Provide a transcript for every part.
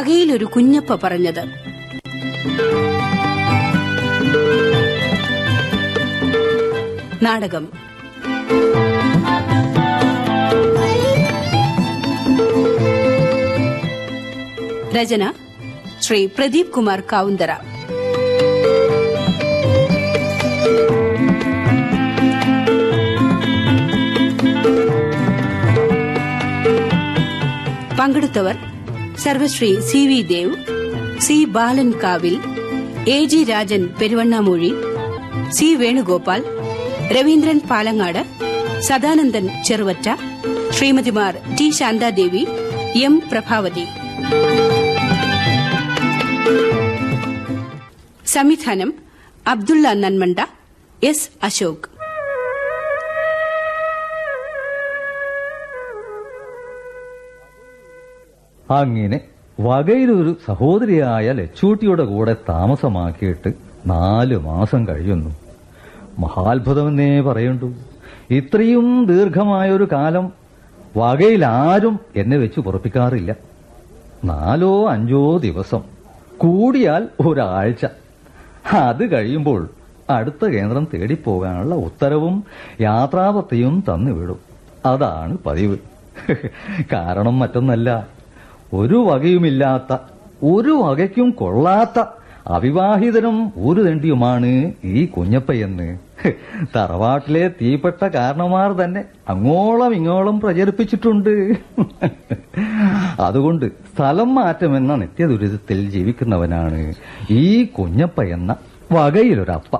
വകയിലൊരു കുഞ്ഞപ്പ പറഞ്ഞത്. നാടകം. രചന ശ്രീ പ്രദീപ് കുമാർ കാവുന്തറ. പങ്കെടുത്തവർ സർവശ്രീ C V Dev C Balan Kavil A G Rajan Peruvannamuzhi C Venugopal Ravindran Palangad Sadanandan Cheruvatta ശ്രീമതിമാർ T Shanthadevi M Prabhavathi. സംവിധാനം Abdulla Nanmanda S Ashok. അങ്ങനെ വകയിലൊരു സഹോദരിയായ ലച്ചൂട്ടിയുടെ കൂടെ താമസമാക്കിയിട്ട് നാലു മാസം കഴിയുന്നു. മഹാത്ഭുതമെന്നേ പറയണ്ടു. ഇത്രയും ദീർഘമായൊരു കാലം വകയിൽ ആരും എന്നെ വെച്ച് പുറപ്പിക്കാറില്ല. നാലോ അഞ്ചോ ദിവസം കൂടിയാൽ ഒരാഴ്ച. അത് കഴിയുമ്പോൾ അടുത്ത കേന്ദ്രം തേടിപ്പോകാനുള്ള ഉത്തരവും യാത്രാപത്തിയും തന്നുവിടും. അതാണ് പതിവ്. കാരണം മറ്റൊന്നല്ല. ഒരു വകയുമില്ലാത്ത ഒരു വകയ്ക്കും കൊള്ളാത്ത അവിവാഹിതനും ഒരു തണ്ടിയുമാണ് ഈ കുഞ്ഞപ്പയെന്ന്. തറവാട്ടിലെ തീപ്പെട്ട കാരണമാർ തന്നെ അങ്ങോളം ഇങ്ങോളം പ്രചരിപ്പിച്ചിട്ടുണ്ട്. അതുകൊണ്ട് സ്ഥലം മാറ്റമെന്ന നിത്യദുരിതത്തിൽ ജീവിക്കുന്നവനാണ് ഈ കുഞ്ഞപ്പ എന്ന വകയിലൊരപ്പ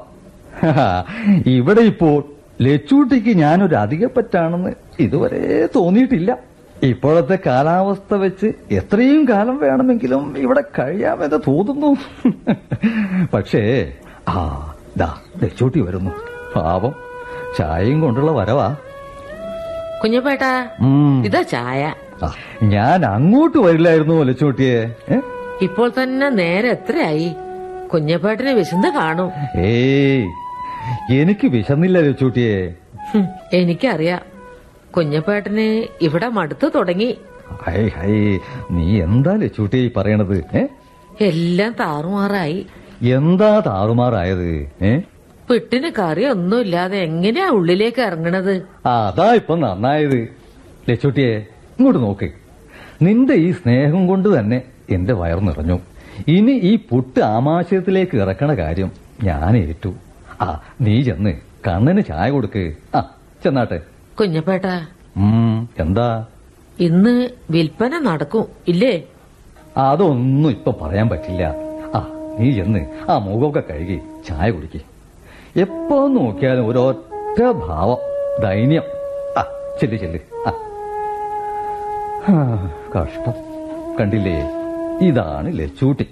ഇവിടെ ഇപ്പോൾ ലച്ചൂട്ടിക്ക് ഞാനൊരു അധികപ്പറ്റാണെന്ന് ഇതുവരെ തോന്നിയിട്ടില്ല. ഇപ്പോഴത്തെ കാലാവസ്ഥ വെച്ച് എത്രയും കാലം വേണമെങ്കിലും ഇവിടെ കഴിയാമെന്ന് തോന്നുന്നു. പക്ഷേ ആ ദാ ലച്ചൂട്ടി വരുന്നു. പാവം. ചായയും കൊണ്ടുള്ള വരവാ. കുഞ്ഞപ്പേട്ടാ ഇതാ ചായ. ഞാൻ അങ്ങോട്ട് വരില്ലായിരുന്നു ലച്ചൂട്ടിയെ ഇപ്പോൾ തന്നെ നേരെ എത്രയായി? കുഞ്ഞപ്പേട്ടന് വിശന്ന് കാണും. ഏയ് എനിക്ക് വിശന്നില്ല ലച്ചൂട്ടിയെ എനിക്കറിയാം. കുഞ്ഞപ്പേട്ടന് ഇവിടെ മടുത്തു തുടങ്ങി. നീ എന്താ ലച്ചൂട്ടി പറയണത് എല്ലാം താറുമാറായി. എന്താ താറുമാറായത് ഏ? പിട്ടിന് കറി ഒന്നുമില്ലാതെ എങ്ങനെയാ ഉള്ളിലേക്ക് ഇറങ്ങണത്? അതാ ഇപ്പൊ നന്നായത്. ലച്ചൂട്ടിയെ ഇങ്ങോട്ട് നോക്ക്. നിന്റെ ഈ സ്നേഹം കൊണ്ട് തന്നെ എന്റെ വയർ നിറഞ്ഞു. ഇനി ഈ പുട്ട് ആമാശയത്തിലേക്ക് ഇറക്കണ കാര്യം ഞാൻ ഏറ്റു. ആ നീ ചെന്ന് കണ്ണന് ചായ കൊടുക്ക്. ആ ചെന്നാട്ടെ. കുഞ്ഞപ്പേട്ടാ. എന്താ? ഇന്ന് വിൽപ്പന നടക്കും ഇല്ലേ? അതൊന്നും ഇപ്പൊ പറയാൻ പറ്റില്ല. ആ നീ ചെന്ന് ആ മുഖമൊക്കെ കഴുകി ചായ കുടിക്ക്. എപ്പോ നോക്കിയാലും ഒരൊറ്റ ഭാവം ദൈന്യം. ആ ചെല്ല് ചെല്ല്. ആ. കഷ്ടം. കണ്ടില്ലേ? ഇതാണ് ലച്ചൂട്ടി.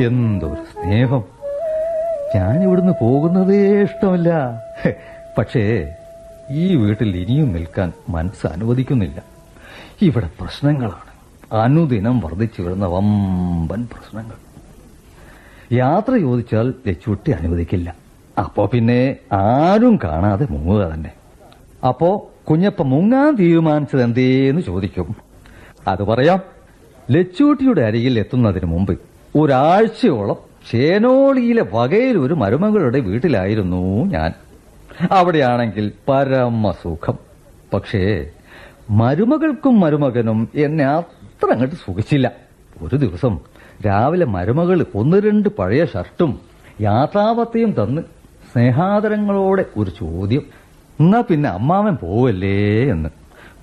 എന്തൊരു സ്നേഹം. ഞാൻ ഇവിടുന്ന് പോകുന്നതേ ഇഷ്ടമല്ല. പക്ഷേ ഈ വീട്ടിൽ ഇനിയും നിൽക്കാൻ മനസ്സ് അനുവദിക്കുന്നില്ല. ഇവിടെ പ്രശ്നങ്ങളാണ്. അനുദിനം വർദ്ധിച്ചു വരുന്ന വമ്പൻ പ്രശ്നങ്ങൾ. യാത്ര ചോദിച്ചാൽ ലച്ചുട്ടി അനുവദിക്കില്ല. അപ്പോ പിന്നെ ആരും കാണാതെ മുങ്ങുക തന്നെ. അപ്പോ കുഞ്ഞപ്പ മുങ്ങാൻ തീരുമാനിച്ചത് എന്തേന്ന് ചോദിക്കും. അത് പറയാം. ലച്ചൂട്ടിയുടെ അരികിൽ എത്തുന്നതിന് മുമ്പ് ഒരാഴ്ചയോളം ചേനോളിയിലെ വകയിൽ ഒരു മരുമകളുടെ വീട്ടിലായിരുന്നു ഞാൻ. അവിടെയാണെങ്കിൽ പരമസുഖം. പക്ഷേ മരുമകൾക്കും മരുമകനും എന്നെ അത്ര അങ്ങോട്ട് സുഖിച്ചില്ല. ഒരു ദിവസം രാവിലെ മരുമകൾ ഒന്ന് രണ്ട് പഴയ ഷർട്ടും യാത്രാപത്തെയും തന്ന് സ്നേഹാദരങ്ങളോടെ ഒരു ചോദ്യം എന്നാ പിന്നെ അമ്മാവൻ പോവല്ലേ? എന്ന്.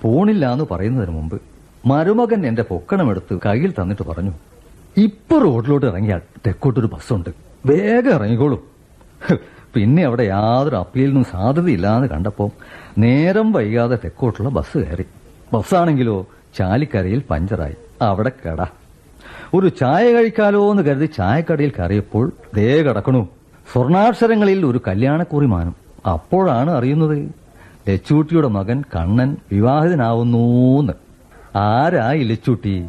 പോണില്ല എന്ന് പറയുന്നതിന് മുമ്പ് മരുമകൻ എന്റെ പൊക്കണമെടുത്ത് കയ്യിൽ തന്നിട്ട് പറഞ്ഞു ഇപ്പൊ റോഡിലോട്ട് ഇറങ്ങിയാൽ തെക്കോട്ടൊരു ബസ്സുണ്ട്. വേഗം ഇറങ്ങിക്കോളൂ. പിന്നെ അവിടെ യാതൊരു അപ്പീലിനും സാധ്യതയില്ലാന്ന് കണ്ടപ്പോൾ നേരം വൈകാതെ തെക്കോട്ടുള്ള ബസ് കയറി. ബസ്സാണെങ്കിലോ ചാലിക്കരയിൽ പഞ്ചറായി. അവിടെ കട. ഒരു ചായ കഴിക്കാലോ എന്ന് കരുതി ചായക്കടയിൽ കയറിയപ്പോൾ ദേ കടക്കണു. സ്വർണാക്ഷരങ്ങളിൽ ഒരു കല്യാണക്കുറി മാനം. അപ്പോഴാണ് അറിയുന്നത് ലച്ചൂട്ടിയുടെ മകൻ കണ്ണൻ വിവാഹിതനാവുന്നൂന്ന് ആരായി ലച്ചൂട്ടി?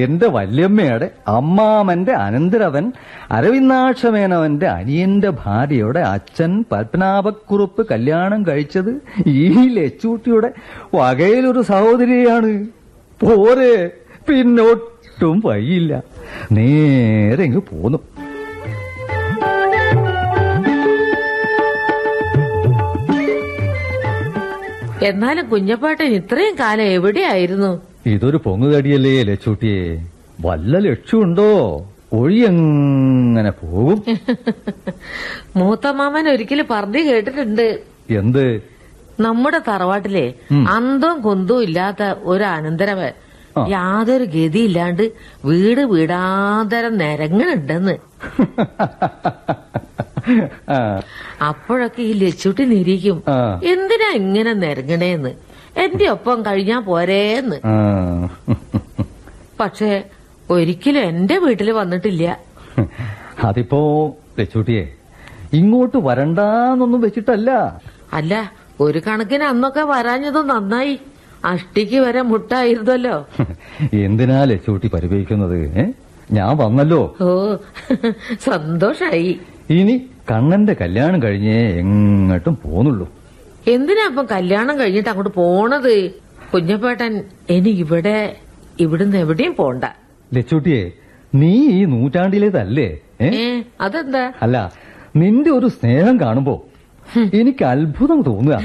എന്റെ വല്യമ്മയുടെ അമ്മാമന്റെ അനന്തരവൻ അരവിന്ദാക്ഷമേനവന്റെ അനിയന്റെ ഭാര്യയുടെ അച്ഛൻ പത്മനാഭക്കുറുപ്പ് കല്യാണം കഴിച്ചത് ഈ ലച്ചൂട്ടിയുടെ വകയിലൊരു സഹോദരിയാണ് പോരെ പിന്നൊട്ടും വയ്യില്ല നേരെ ഇങ്ങ് പോന്നു. എന്നാലും കുഞ്ഞപ്പാട്ടൻ ഇത്രയും കാലം എവിടെയായിരുന്നു? ഇതൊരു പൊങ്ങുതടിയല്ലേ ലച്ചൂട്ടിയെ? വല്ല ലക്ഷ്യമുണ്ടോ? ഒഴിയെങ്ങനെ പോകും? മൂത്തമാമൻ ഒരിക്കലും പറഞ്ഞു കേട്ടിട്ടുണ്ട്. എന്ത്? നമ്മുടെ തറവാട്ടിലെ. അന്തവും കുന്തവും ഇല്ലാത്ത ഒരു അനന്തരവൻ യാതൊരു ഗതിയില്ലാണ്ട് വീട് വീടാന്തരം നിരങ്ങണുണ്ടെന്ന്. അപ്പോഴൊക്കെ ഈ ലച്ചുട്ടി നിരീക്കും എന്തിനാ ഇങ്ങനെ നിരങ്ങണേന്ന്? എന്റെ ഒപ്പം കഴിഞ്ഞാ പോരേന്ന്. പക്ഷേ ഒരിക്കലും എന്റെ വീട്ടിൽ വന്നിട്ടില്ല. അതിപ്പോ ലച്ചൂട്ടിയെ ഇങ്ങോട്ട് വരണ്ടാന്നൊന്നും വെച്ചിട്ടല്ല. അല്ല ഒരു കണക്കിന് അന്നൊക്കെ വരാഞ്ഞത് നന്നായി. അഷ്ടിക്ക് വരെ മുട്ടായിരുന്നല്ലോ. എന്തിനാ ലച്ചൂട്ടി പരിപയിക്കുന്നത് ഞാൻ വന്നല്ലോ. ഓ സന്തോഷായി. ഇനി കണ്ണന്റെ കല്യാണം കഴിഞ്ഞേ എങ്ങോട്ടും പോന്നുള്ളൂ. എന്തിനാ അപ്പം കല്യാണം കഴിഞ്ഞിട്ട് അങ്ങോട്ട് പോണത്? കുഞ്ഞപ്പേട്ടൻ ഇനി ഇവിടെ ഇവിടുന്ന് എവിടെയും പോണ്ട. ലച്ചൂട്ടിയെ നീ ഈ നൂറ്റാണ്ടിലേതല്ലേ? അതെന്താ? അല്ല നിന്റെ ഒരു സ്നേഹം കാണുമ്പോ എനിക്ക് അത്ഭുതം തോന്നുക.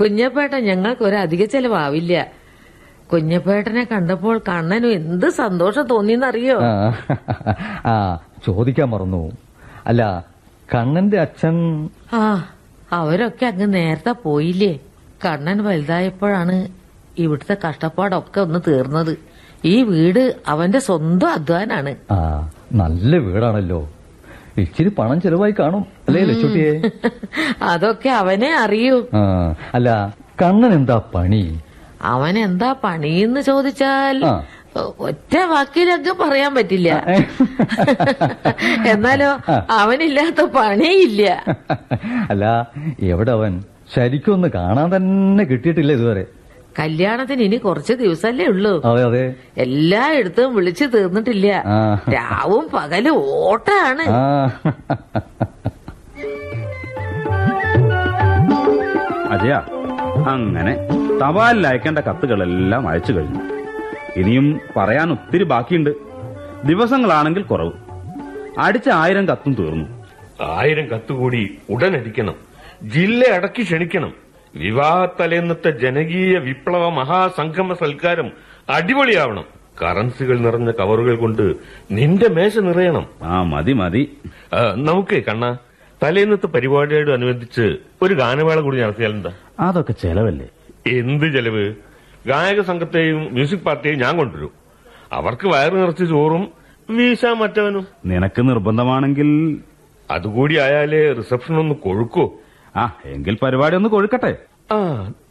കുഞ്ഞപ്പേട്ടൻ ഞങ്ങൾക്ക് ഒരു അധിക ചെലവാവില്ല. കുഞ്ഞപ്പേട്ടനെ കണ്ടപ്പോൾ കണ്ണനും എന്ത് സന്തോഷം തോന്നിയെന്നറിയോ? ആ ചോദിക്കാൻ മറന്നു. അല്ല കണ്ണന്റെ അച്ഛൻ ആ അവരൊക്കെ അങ്ങ് നേരത്തെ പോയില്ലേ? കണ്ണൻ വലുതായപ്പോഴാണ് ഇവിടുത്തെ കഷ്ടപ്പാടൊക്കെ ഒന്ന് തീർന്നത്. ഈ വീട് അവന്റെ സ്വന്തം അധ്വാനാണ്. ആ നല്ല വീടാണല്ലോ. ഇച്ചിരി പണം ചെലവായി കാണും അല്ലേ ലച്ചൂട്ടിയെ? അതൊക്കെ അവനെ അറിയൂ. അല്ല കണ്ണൻ എന്താ പണി? അവൻ എന്താ പണിയെന്ന് ചോദിച്ചാൽ. ഒറ്റ വാക്കിലൊക്കെ പറയാൻ പറ്റില്ല. എന്നാലോ അവനില്ലാത്ത പണിയില്ല. അല്ല എവിടെ അവൻ? ശരിക്കൊന്ന് കാണാൻ തന്നെ കിട്ടിയിട്ടില്ല ഇതുവരെ. കല്യാണത്തിന് ഇനി കുറച്ച് ദിവസല്ലേ ഉള്ളൂ. എല്ലായിടത്തും വിളിച്ചു തീർന്നിട്ടില്ല. രാവും പകലും ഓട്ടാണ്. അതെയാ? അജയ അങ്ങനെ തപാലിൽ അയക്കേണ്ട കത്തുകളെല്ലാം അയച്ചു കഴിഞ്ഞു. ഇനിയും പറയാൻ ഒത്തിരി ബാക്കിയുണ്ട്. ദിവസങ്ങളാണെങ്കിൽ കുറവ്. അടിച്ച ആയിരം കത്തും തീർന്നു. ആയിരം കത്തുകൂടി ഉടനടിക്കണം. ജില്ല അടക്കി ക്ഷണിക്കണം. വിവാഹത്തലേന്നത്തെ ജനകീയ വിപ്ലവ മഹാസംഗമ സൽക്കാരം അടിപൊളിയാവണം. കറൻസികൾ നിറഞ്ഞ കവറുകൾ കൊണ്ട് നിന്റെ മേശ നിറയണം. ആ മതി മതി. നമുക്ക് കണ്ണ. തലേന്നത്തെ പരിപാടിയോട് അനുബന്ധിച്ച് ഒരു ഗാനമേള കൂടി നടത്തിയാലെന്താ? അതൊക്കെ ചെലവല്ലേ? എന്ത് ചെലവ്? ഗായക സംഘത്തെയും മ്യൂസിക് പാർട്ടിയെയും ഞാൻ കൊണ്ടുവരും. അവർക്ക് വയറ് നിറച്ച് ചോറും വീശ മറ്റവനും. നിനക്ക് നിർബന്ധമാണെങ്കിൽ അതുകൂടി ആയാലേ റിസപ്ഷൻ ഒന്ന് കൊഴുക്കോ. ആ എങ്കിൽ പരിപാടി ഒന്ന് കൊഴുക്കട്ടെ. ആ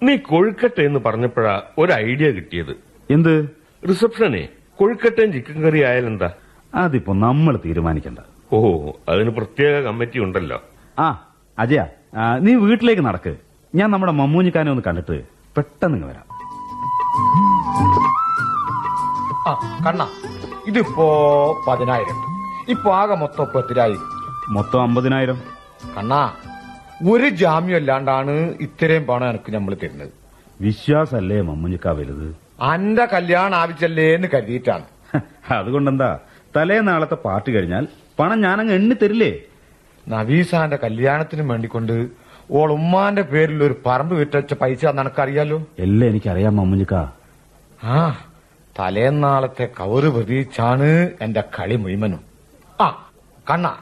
നീ കൊഴുക്കട്ടെ എന്ന് പറഞ്ഞപ്പോഴാ ഒരു ഐഡിയ കിട്ടിയത്. എന്ത്? റിസപ്ഷനെ കൊഴുക്കട്ടയും ചിക്കൻ കറി ആയാലെന്താ അതിപ്പോ നമ്മൾ തീരുമാനിക്കണ്ട. ഓ അതിന് പ്രത്യേക കമ്മിറ്റി ഉണ്ടല്ലോ. ആ അജയ നീ വീട്ടിലേക്ക് നടക്ക്. ഞാൻ നമ്മുടെ മമ്മൂഞ്ഞിക്കാനെ ഒന്ന് കണ്ടിട്ട് പെട്ടെന്ന് വരാം. ആ കണ്ണ ഇതിപ്പോ പതിനായിരം. ഇപ്പൊ ആകെ മൊത്തം ഇപ്പൊ എത്രയായി മൊത്തം അമ്പതിനായിരം. കണ്ണ ഒരു ജാമ്യം അല്ലാണ്ടാണ് ഇത്രയും പണം എനിക്ക് നമ്മൾ തരുന്നത്. വിശ്വാസല്ലേ മമ്മൂഞ്ഞിക്ക വലുത്? അന്റെ കല്യാണം ആവശ്യല്ലേ എന്ന് കരുതിയിട്ടാണ് അതുകൊണ്ടെന്താ? തലേ നാളത്തെ പാർട്ടി കഴിഞ്ഞാൽ പണം ഞാനങ്ങ് എണ്ണി തരില്ലേ നവീസാന്റെ കല്യാണത്തിന് വേണ്ടിക്കൊണ്ട് ഓൾ ഉമ്മാന്റെ പേരിൽ ഒരു പറമ്പ് വിറ്റച്ച പൈസ നിനക്കറിയാലോ? എല്ലാം എനിക്കറിയാം മമ്മൂഞ്ഞിക്ക. ആ തലേന്നാളത്തെ കവറ് പ്രതീക്ഷാണ് എന്റെ കളി മുഴുവനും. ആ കണ്ണ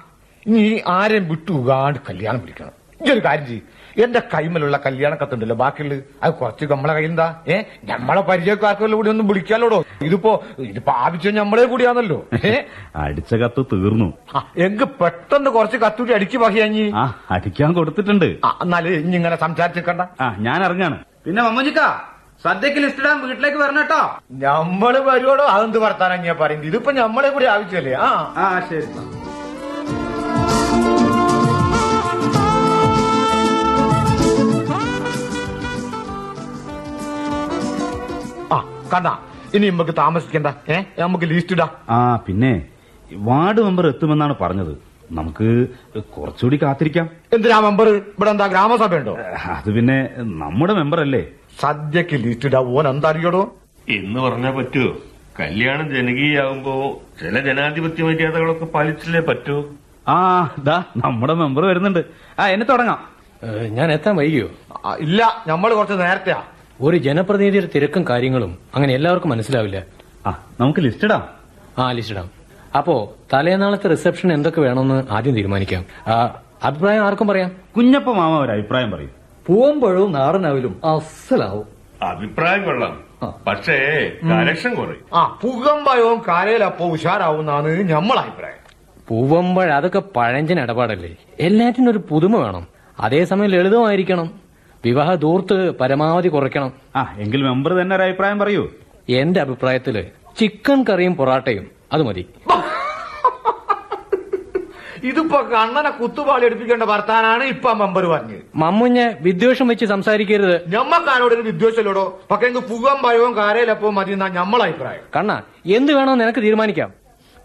ഇനി ആരെയും വിട്ടുകാണ്ട് കല്യാണം വിളിക്കണം. ഈ ഒരു കാര്യം ചെയ്യ്. എന്റെ കൈമലുള്ള കല്യാണ കത്തുണ്ടല്ലോ. ബാക്കിയുള്ളത് അത് കുറച്ച് നമ്മളെ കയ്യിൽ എന്താ ഏ? നമ്മളെ പരിചയക്കാർക്കെല്ലാം കൂടി ഒന്ന് വിളിക്കാലോടോ? ഇതിപ്പോ ഇതിപ്പോ ആവശ്യം നമ്മളെ കൂടിയാണല്ലോ. ഏ? അടിച്ച കത്ത് തീർന്നു. എങ്ക് പെട്ടെന്ന് കുറച്ച് കത്തൂടി അടിച്ചു വഹിയാഞ്ഞി ആ അടിക്കാൻ കൊടുത്തിട്ടുണ്ട്. എന്നാൽ ഇനി ഇങ്ങനെ സംസാരിച്ചിക്കണ്ട. ആ ഞാൻ ഇറങ്ങാണ്. പിന്നെ മമ്മൂജിക്ക സദ്യക്ക് ലിസ്റ്റ് ഇടാൻ വീട്ടിലേക്ക് വരണം കേട്ടോ. നമ്മൾ വരുവോടോ? അതെന്ത് വർത്താനാ ഞാൻ പറയുന്നത് ഇതിപ്പോ നമ്മളെ കൂടി ആവശ്യമല്ലേ ആ. ആ ശരി. കണ്ട ഇനി നമുക്ക് താമസിക്കണ്ട. ഏ? നമുക്ക് ലീസ്റ്റ് ഇടാം. ആ പിന്നെ വാർഡ് മെമ്പർ എത്തുമെന്നാണ് പറഞ്ഞത്. നമുക്ക് കുറച്ചുകൂടി കാത്തിരിക്കാം. എന്തിനാ മെമ്പർ? ഇവിടെ എന്താ ഗ്രാമസഭ ഉണ്ടോ അത് പിന്നെ നമ്മുടെ മെമ്പർ അല്ലേ സദ്യക്ക് ലീസ്റ്റ് ഇടാ. ഓൻ എന്താ അറിയടോ? എന്ന് പറഞ്ഞാ പറ്റുമോ കല്യാണം ജനകീയാകുമ്പോ ചില ജനാധിപത്യ മര്യാദകളൊക്കെ പാലിച്ചില്ലേ പറ്റൂ? ആ ദാ നമ്മുടെ മെമ്പർ വരുന്നുണ്ട്. ആ എന്നെ തുടങ്ങാം. ഞാൻ എത്താൻ വൈകിയോ? ഇല്ല നമ്മൾ കുറച്ച് നേരത്തെയാ. ഒരു ജനപ്രതിനിധിയുടെ തിരക്കും കാര്യങ്ങളും അങ്ങനെ എല്ലാവർക്കും മനസ്സിലാവില്ല. ആ നമുക്ക് ലിസ്റ്റ് ഇടാം. ആ ലിസ്റ്റിടാം അപ്പോ തലേനാളത്തെ റിസപ്ഷൻ എന്തൊക്കെ വേണമെന്ന് ആദ്യം തീരുമാനിക്കാം. ആ, അഭിപ്രായം ആർക്കും പറയാം? കുഞ്ഞപ്പ മാമ ഒരു അഭിപ്രായം പറയും. പൂവമ്പഴവും നാടനാവിലും അസലാവും. അഭിപ്രായം കൊള്ളാം. പക്ഷേ കലക്ഷൻ കുറയും. ആ പുകമ്പയവും കാലയിലപ്പോ ഉഷാറാവുന്നാണ് നമ്മളെ അഭിപ്രായം. പൂവമ്പഴ അതൊക്കെ പഴഞ്ചൻ ഇടപാടല്ലേ? എല്ലാറ്റിനും ഒരു പുതുമ വേണം. അതേസമയം ലളിതമായിരിക്കണം. വിവാഹ ദൂർത്ത് പരമാവധി കുറയ്ക്കണം. ആ എങ്കിൽ മെമ്പർ തന്നെ ഒരു അഭിപ്രായം പറയൂ. എന്റെ അഭിപ്രായത്തിൽ ചിക്കൻ കറിയും പൊറാട്ടയും അത് മതി. ഇതിപ്പോ കണ്ണനെ കുത്തുപാളി എടുപ്പിക്കേണ്ട വർത്താനാണ് ഇപ്പൊ മെമ്പർ പറഞ്ഞത് മമ്മുഞ്ഞ് വിദ്വേഷം വെച്ച് സംസാരിക്കരുത്. ഞമ്മക്കാരോട് ഒരു വിദ്വേഷമില്ലടോ. പക്ഷെ എനിക്ക് പുകം ഭയവും കാരയിലപ്പോ മതി എന്നാ ഞമ്മളെ അഭിപ്രായം. കണ്ണ എന്ത് വേണമെന്ന് നിനക്ക് തീരുമാനിക്കാം.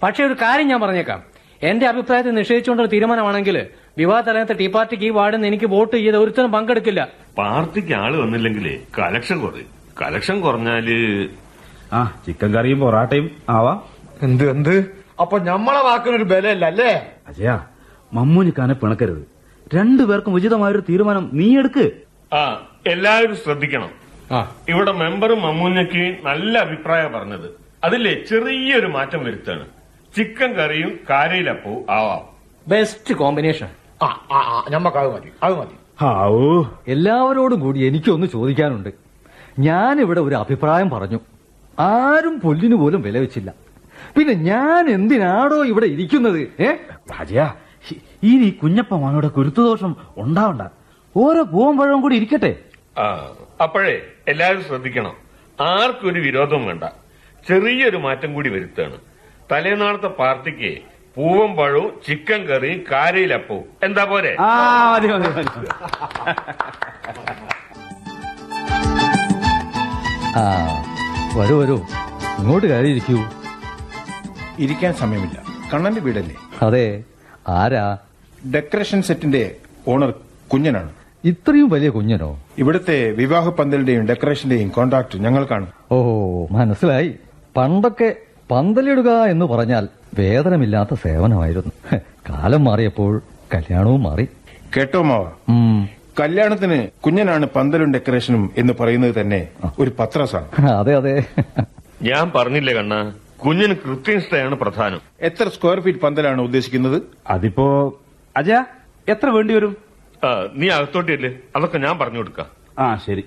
പക്ഷെ ഒരു കാര്യം ഞാൻ പറഞ്ഞേക്കാം. എന്റെ അഭിപ്രായത്തെ നിഷേധിച്ചുകൊണ്ടൊരു തീരുമാനമാണെങ്കിൽ വിവാഹ തലയത്തെ ടീ പാർട്ടിക്ക് ഈ വാർഡിൽ നിന്ന് എനിക്ക് വോട്ട് ചെയ്ത് ഒരുത്തരും പങ്കെടുക്കില്ല. പാർട്ടിക്ക് ആൾ വന്നില്ലെങ്കിലേ കലക്ഷൻ കുറയും. കലക്ഷൻ കുറഞ്ഞാൽ ആ ചിക്കൻ കറിയും പൊറാട്ടയും ആവാ. എന്ത് എന്ത്? അപ്പൊ ഞമ്മളെ വാക്കിനൊരു ബലയല്ല അല്ലേ? അജയ മമ്മൂനിക്കാനെ പിണക്കരുത്. രണ്ടുപേർക്കും ഉചിതമായൊരു തീരുമാനം നീ എടുക്ക്. ആ എല്ലാവരും ശ്രദ്ധിക്കണം. ആ. ഇവിടെ മെമ്പർ മമ്മൂഞ്ഞയ്ക്ക് നല്ല അഭിപ്രായം പറഞ്ഞത്. അതിലെ ചെറിയൊരു മാറ്റം വരുത്താണ്. ചിക്കൻ കറിയും കാരയിലപ്പവും ആവാം. ബെസ്റ്റ് കോമ്പിനേഷൻ ആ ആ ആ ഞമ്മക്ക് അത് മതി അത് മതി. ഹാവൂ. എല്ലാവരോടും കൂടി എനിക്കൊന്ന് ചോദിക്കാനുണ്ട്. ഞാനിവിടെ ഒരു അഭിപ്രായം പറഞ്ഞു. ആരും പുല്ലിന് പോലും വില വെച്ചില്ല. പിന്നെ ഞാൻ എന്തിനാടോ ഇവിടെ ഇരിക്കുന്നത്? ഏ? അജയ ഇനി കുഞ്ഞപ്പ മാമയുടെ കുരുത്തുദോഷം ഉണ്ടാവണ്ട. ഓരോ പൂവമ്പഴവും കൂടി ഇരിക്കട്ടെ. ആ അപ്പോഴേ എല്ലാവരും ശ്രദ്ധിക്കണം. ആർക്കൊരു വിരോധവും വേണ്ട. ചെറിയൊരു മാറ്റം കൂടി വരുത്താണ് തലേനാളത്തെ പാർട്ടിക്ക് പൂവൻ പഴവും ചിക്കൻ കറിയും കാരയിലപ്പവും എന്താ പോരെ? ആ മതി മതി മതി. ആ വരൂ വരൂ. ഇങ്ങോട്ട് കയറിയിരിക്കൂ. ഇരിക്കാൻ സമയമില്ല. കണ്ണന്റെ വീടല്ലേ? അതെ. ആരാ? ഡെക്കറേഷൻ സെറ്റിന്റെ ഓണർ കുഞ്ഞനാണ്. ഇത്രയും വലിയ കുഞ്ഞനോ? ഇവിടുത്തെ വിവാഹ പന്തലിന്റെയും ഡെക്കറേഷന്റെയും കോൺട്രാക്ട് ഞങ്ങൾക്കാണ് ഓ മനസ്സിലായി. പണ്ടൊക്കെ പന്തലിടുക എന്ന് പറഞ്ഞാൽ വേതനമില്ലാത്ത സേവനമായിരുന്നു. കാലം മാറിയപ്പോൾ കല്യാണവും മാറി. കേട്ടോ മാവ? കല്യാണത്തിന് കുഞ്ഞനാണ് പന്തലും ഡെക്കറേഷനും എന്ന് പറയുന്നത് തന്നെ ഒരു പത്രസാണ്. അതെ അതെ. ഞാൻ പറഞ്ഞില്ലേ കണ്ണ കുഞ്ഞിന് കൃത്യനിഷ്ഠയാണ് പ്രധാനം. എത്ര സ്ക്വയർ ഫീറ്റ് പന്തലാണ് ഉദ്ദേശിക്കുന്നത്? അതിപ്പോ അജ എത്ര വേണ്ടി വരും? നീ അകത്തോട്ടില്ലേ? അതൊക്കെ ഞാൻ പറഞ്ഞു കൊടുക്കാം. ആ ശരി.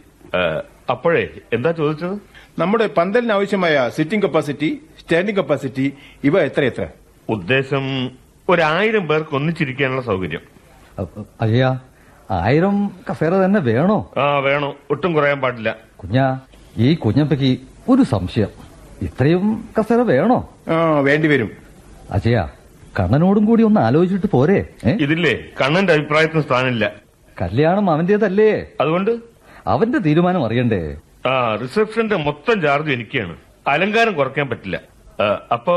അപ്പോഴേ എന്താ ചോദിച്ചത്? നമ്മുടെ പന്തലിന് ആവശ്യമായ സിറ്റിംഗ് കപ്പാസിറ്റി സ്റ്റാൻഡിംഗ് കപ്പാസിറ്റി ഇവ എത്ര എത്ര? ഉദ്ദേശം ഒരായിരം പേർക്ക് ഒന്നിച്ചിരിക്കാനുള്ള സൗകര്യം. അയ്യാ അയ്യ ആയിരം കസേര തന്നെ വേണോ? ആ വേണോ. ഒട്ടും കുറയാൻ പാടില്ല. കുഞ്ഞ ഈ കുഞ്ഞപ്പയ്ക്ക് ഒരു സംശയം. ഇത്രയും കസേര വേണോ? ആ വേണ്ടിവരും അജയ കണ്ണനോടും കൂടി ഒന്ന് ആലോചിച്ചിട്ട് പോരെ ഏ? ഇതില്ലേ കണ്ണന്റെ അഭിപ്രായത്തിന് സ്ഥാനമില്ല. കല്യാണം അവന്റേതല്ലേ? അതുകൊണ്ട്? അവന്റെ തീരുമാനം അറിയണ്ടേ? ആ റിസപ്ഷന്റെ മൊത്തം ചാർജ് എനിക്കാണ്. അലങ്കാരം കുറയ്ക്കാൻ പറ്റില്ല. അപ്പോ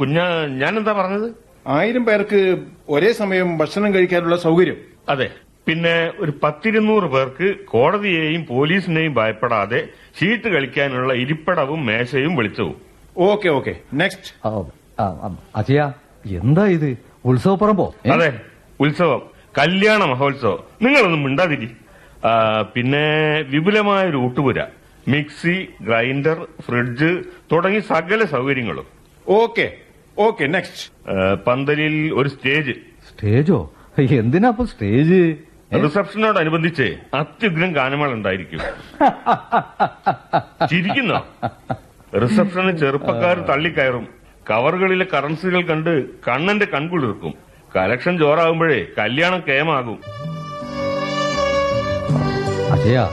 കുഞ്ഞ ഞാൻ എന്താ പറഞ്ഞത്? ആയിരം പേർക്ക് ഒരേ സമയം ഭക്ഷണം കഴിക്കാനുള്ള സൗകര്യം. അതെ. പിന്നെ ഒരു പത്തിരുന്നൂറ് പേർക്ക് കോടതിയെയും പോലീസിനെയും ഭയപ്പെടാതെ ഷീറ്റ് കളിക്കാനുള്ള ഇരിപ്പടവും മേശയും വെളിച്ചവും. Okay okay. നെക്സ്റ്റ് അജയ എന്താ ഇത്? ഉത്സവപ്പറമ്പോ? അതെ ഉത്സവം. കല്യാണ മഹോത്സവം. നിങ്ങളൊന്നും മിണ്ടാതിരി. പിന്നെ വിപുലമായ ഒരു ഊട്ടുപുര. മിക്സി ഗ്രൈൻഡർ ഫ്രിഡ്ജ് തുടങ്ങി സകല സൗകര്യങ്ങളും. ഓക്കെ. Okay next. പന്തലിൽ ഒരു സ്റ്റേജ്. സ്റ്റേജോ? എന്തിനാ അപ്പൊ സ്റ്റേജ്? റിസപ്ഷനോടനുബന്ധിച്ച് അത്യുഗ്രം ഗാനമേള ഉണ്ടായിരിക്കും ചിരിക്കുന്നോ? റിസപ്ഷന് ചെറുപ്പക്കാർ തള്ളിക്കയറും. കവറുകളിലെ കറൻസികൾ കണ്ട് കണ്ണന്റെ കൺകുളിർക്കും കലക്ഷൻ ജോറാകുമ്പോഴേ കല്യാണം കേമാകും. അജയ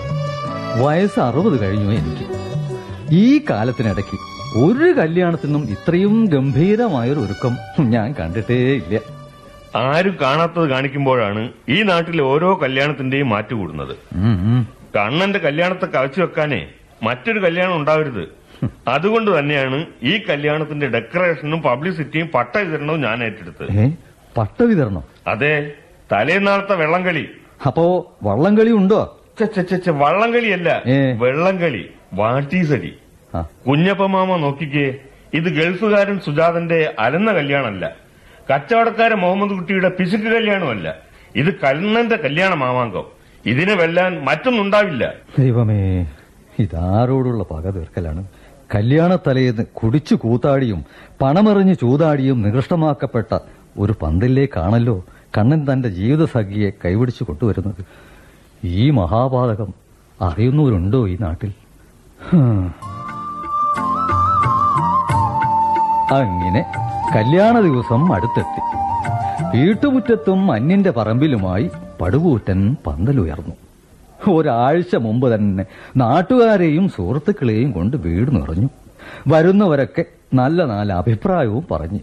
വയസ്സ് അറുപത് കഴിഞ്ഞു എനിക്ക്. ഈ കാലത്തിനിടയ്ക്ക് ഒരു കല്യാണത്തിനും ഇത്രയും ഗംഭീരമായൊരു ഒരുക്കം ഞാൻ കണ്ടിട്ടേ ഇല്ല ആരും കാണാത്തത് കാണിക്കുമ്പോഴാണ് ഈ നാട്ടിലെ ഓരോ കല്യാണത്തിന്റെയും മാറ്റു കൂടുന്നത്. കണ്ണന്റെ കല്യാണത്തെ കവച്ചു വെക്കാനേ മറ്റൊരു കല്യാണം ഉണ്ടാവരുത്. അതുകൊണ്ട് തന്നെയാണ് ഈ കല്യാണത്തിന്റെ ഡെക്കറേഷനും പബ്ലിസിറ്റിയും പട്ട വിതരണവും ഞാൻ ഏറ്റെടുത്തത്. പട്ട വിതരണം? അതെ തലേന്നാളത്തെ വെള്ളംകളി. അപ്പോ വള്ളംകളി ഉണ്ടോ? വള്ളംകളിയല്ല. വെള്ളംകളി. വാട്ടീസടി. കുഞ്ഞപ്പ കുഞ്ഞപ്പമാമ നോക്കിക്കേ ഇത് ഗൾഫുകാരൻ സുജാതന്റെ അലന്ന കല്യാണമല്ല. കച്ചവടക്കാരൻ മുഹമ്മദ് കുട്ടിയുടെ പിശുക്ക് കല്യാണമല്ല. ഇത് കണ്ണന്റെ കല്യാണ മാമാങ്കം ഇതിനെ വെല്ലാൻ മറ്റൊന്നുണ്ടാവില്ല. ദൈവമേ ഇതാരോടുള്ള പക തീർക്കലാണ്. കല്യാണ തലേന്ന് കുടിച്ചു കൂത്താടിയും പണമെറിഞ്ഞ് ചൂതാടിയും നികൃഷ്ടമാക്കപ്പെട്ട ഒരു പന്തലിലേക്കാണല്ലോ കണ്ണൻ തന്റെ ജീവിത സഖിയെ കൈപിടിച്ചു കൊണ്ടുവരുന്നത്. ഈ മഹാപാതകം അറിയുന്നവരുണ്ടോ ഈ നാട്ടിൽ. അങ്ങനെ കല്യാണ ദിവസം അടുത്തെത്തി. വീട്ടുമുറ്റത്തും അന്യന്റെ പറമ്പിലുമായി പടുകൂറ്റൻ പന്തലുയർന്നു. ഒരാഴ്ച മുമ്പ് തന്നെ നാട്ടുകാരെയും സുഹൃത്തുക്കളെയും കൊണ്ട് വീട് നിറഞ്ഞു. വരുന്നവരൊക്കെ നല്ല നല്ല അഭിപ്രായവും പറഞ്ഞു.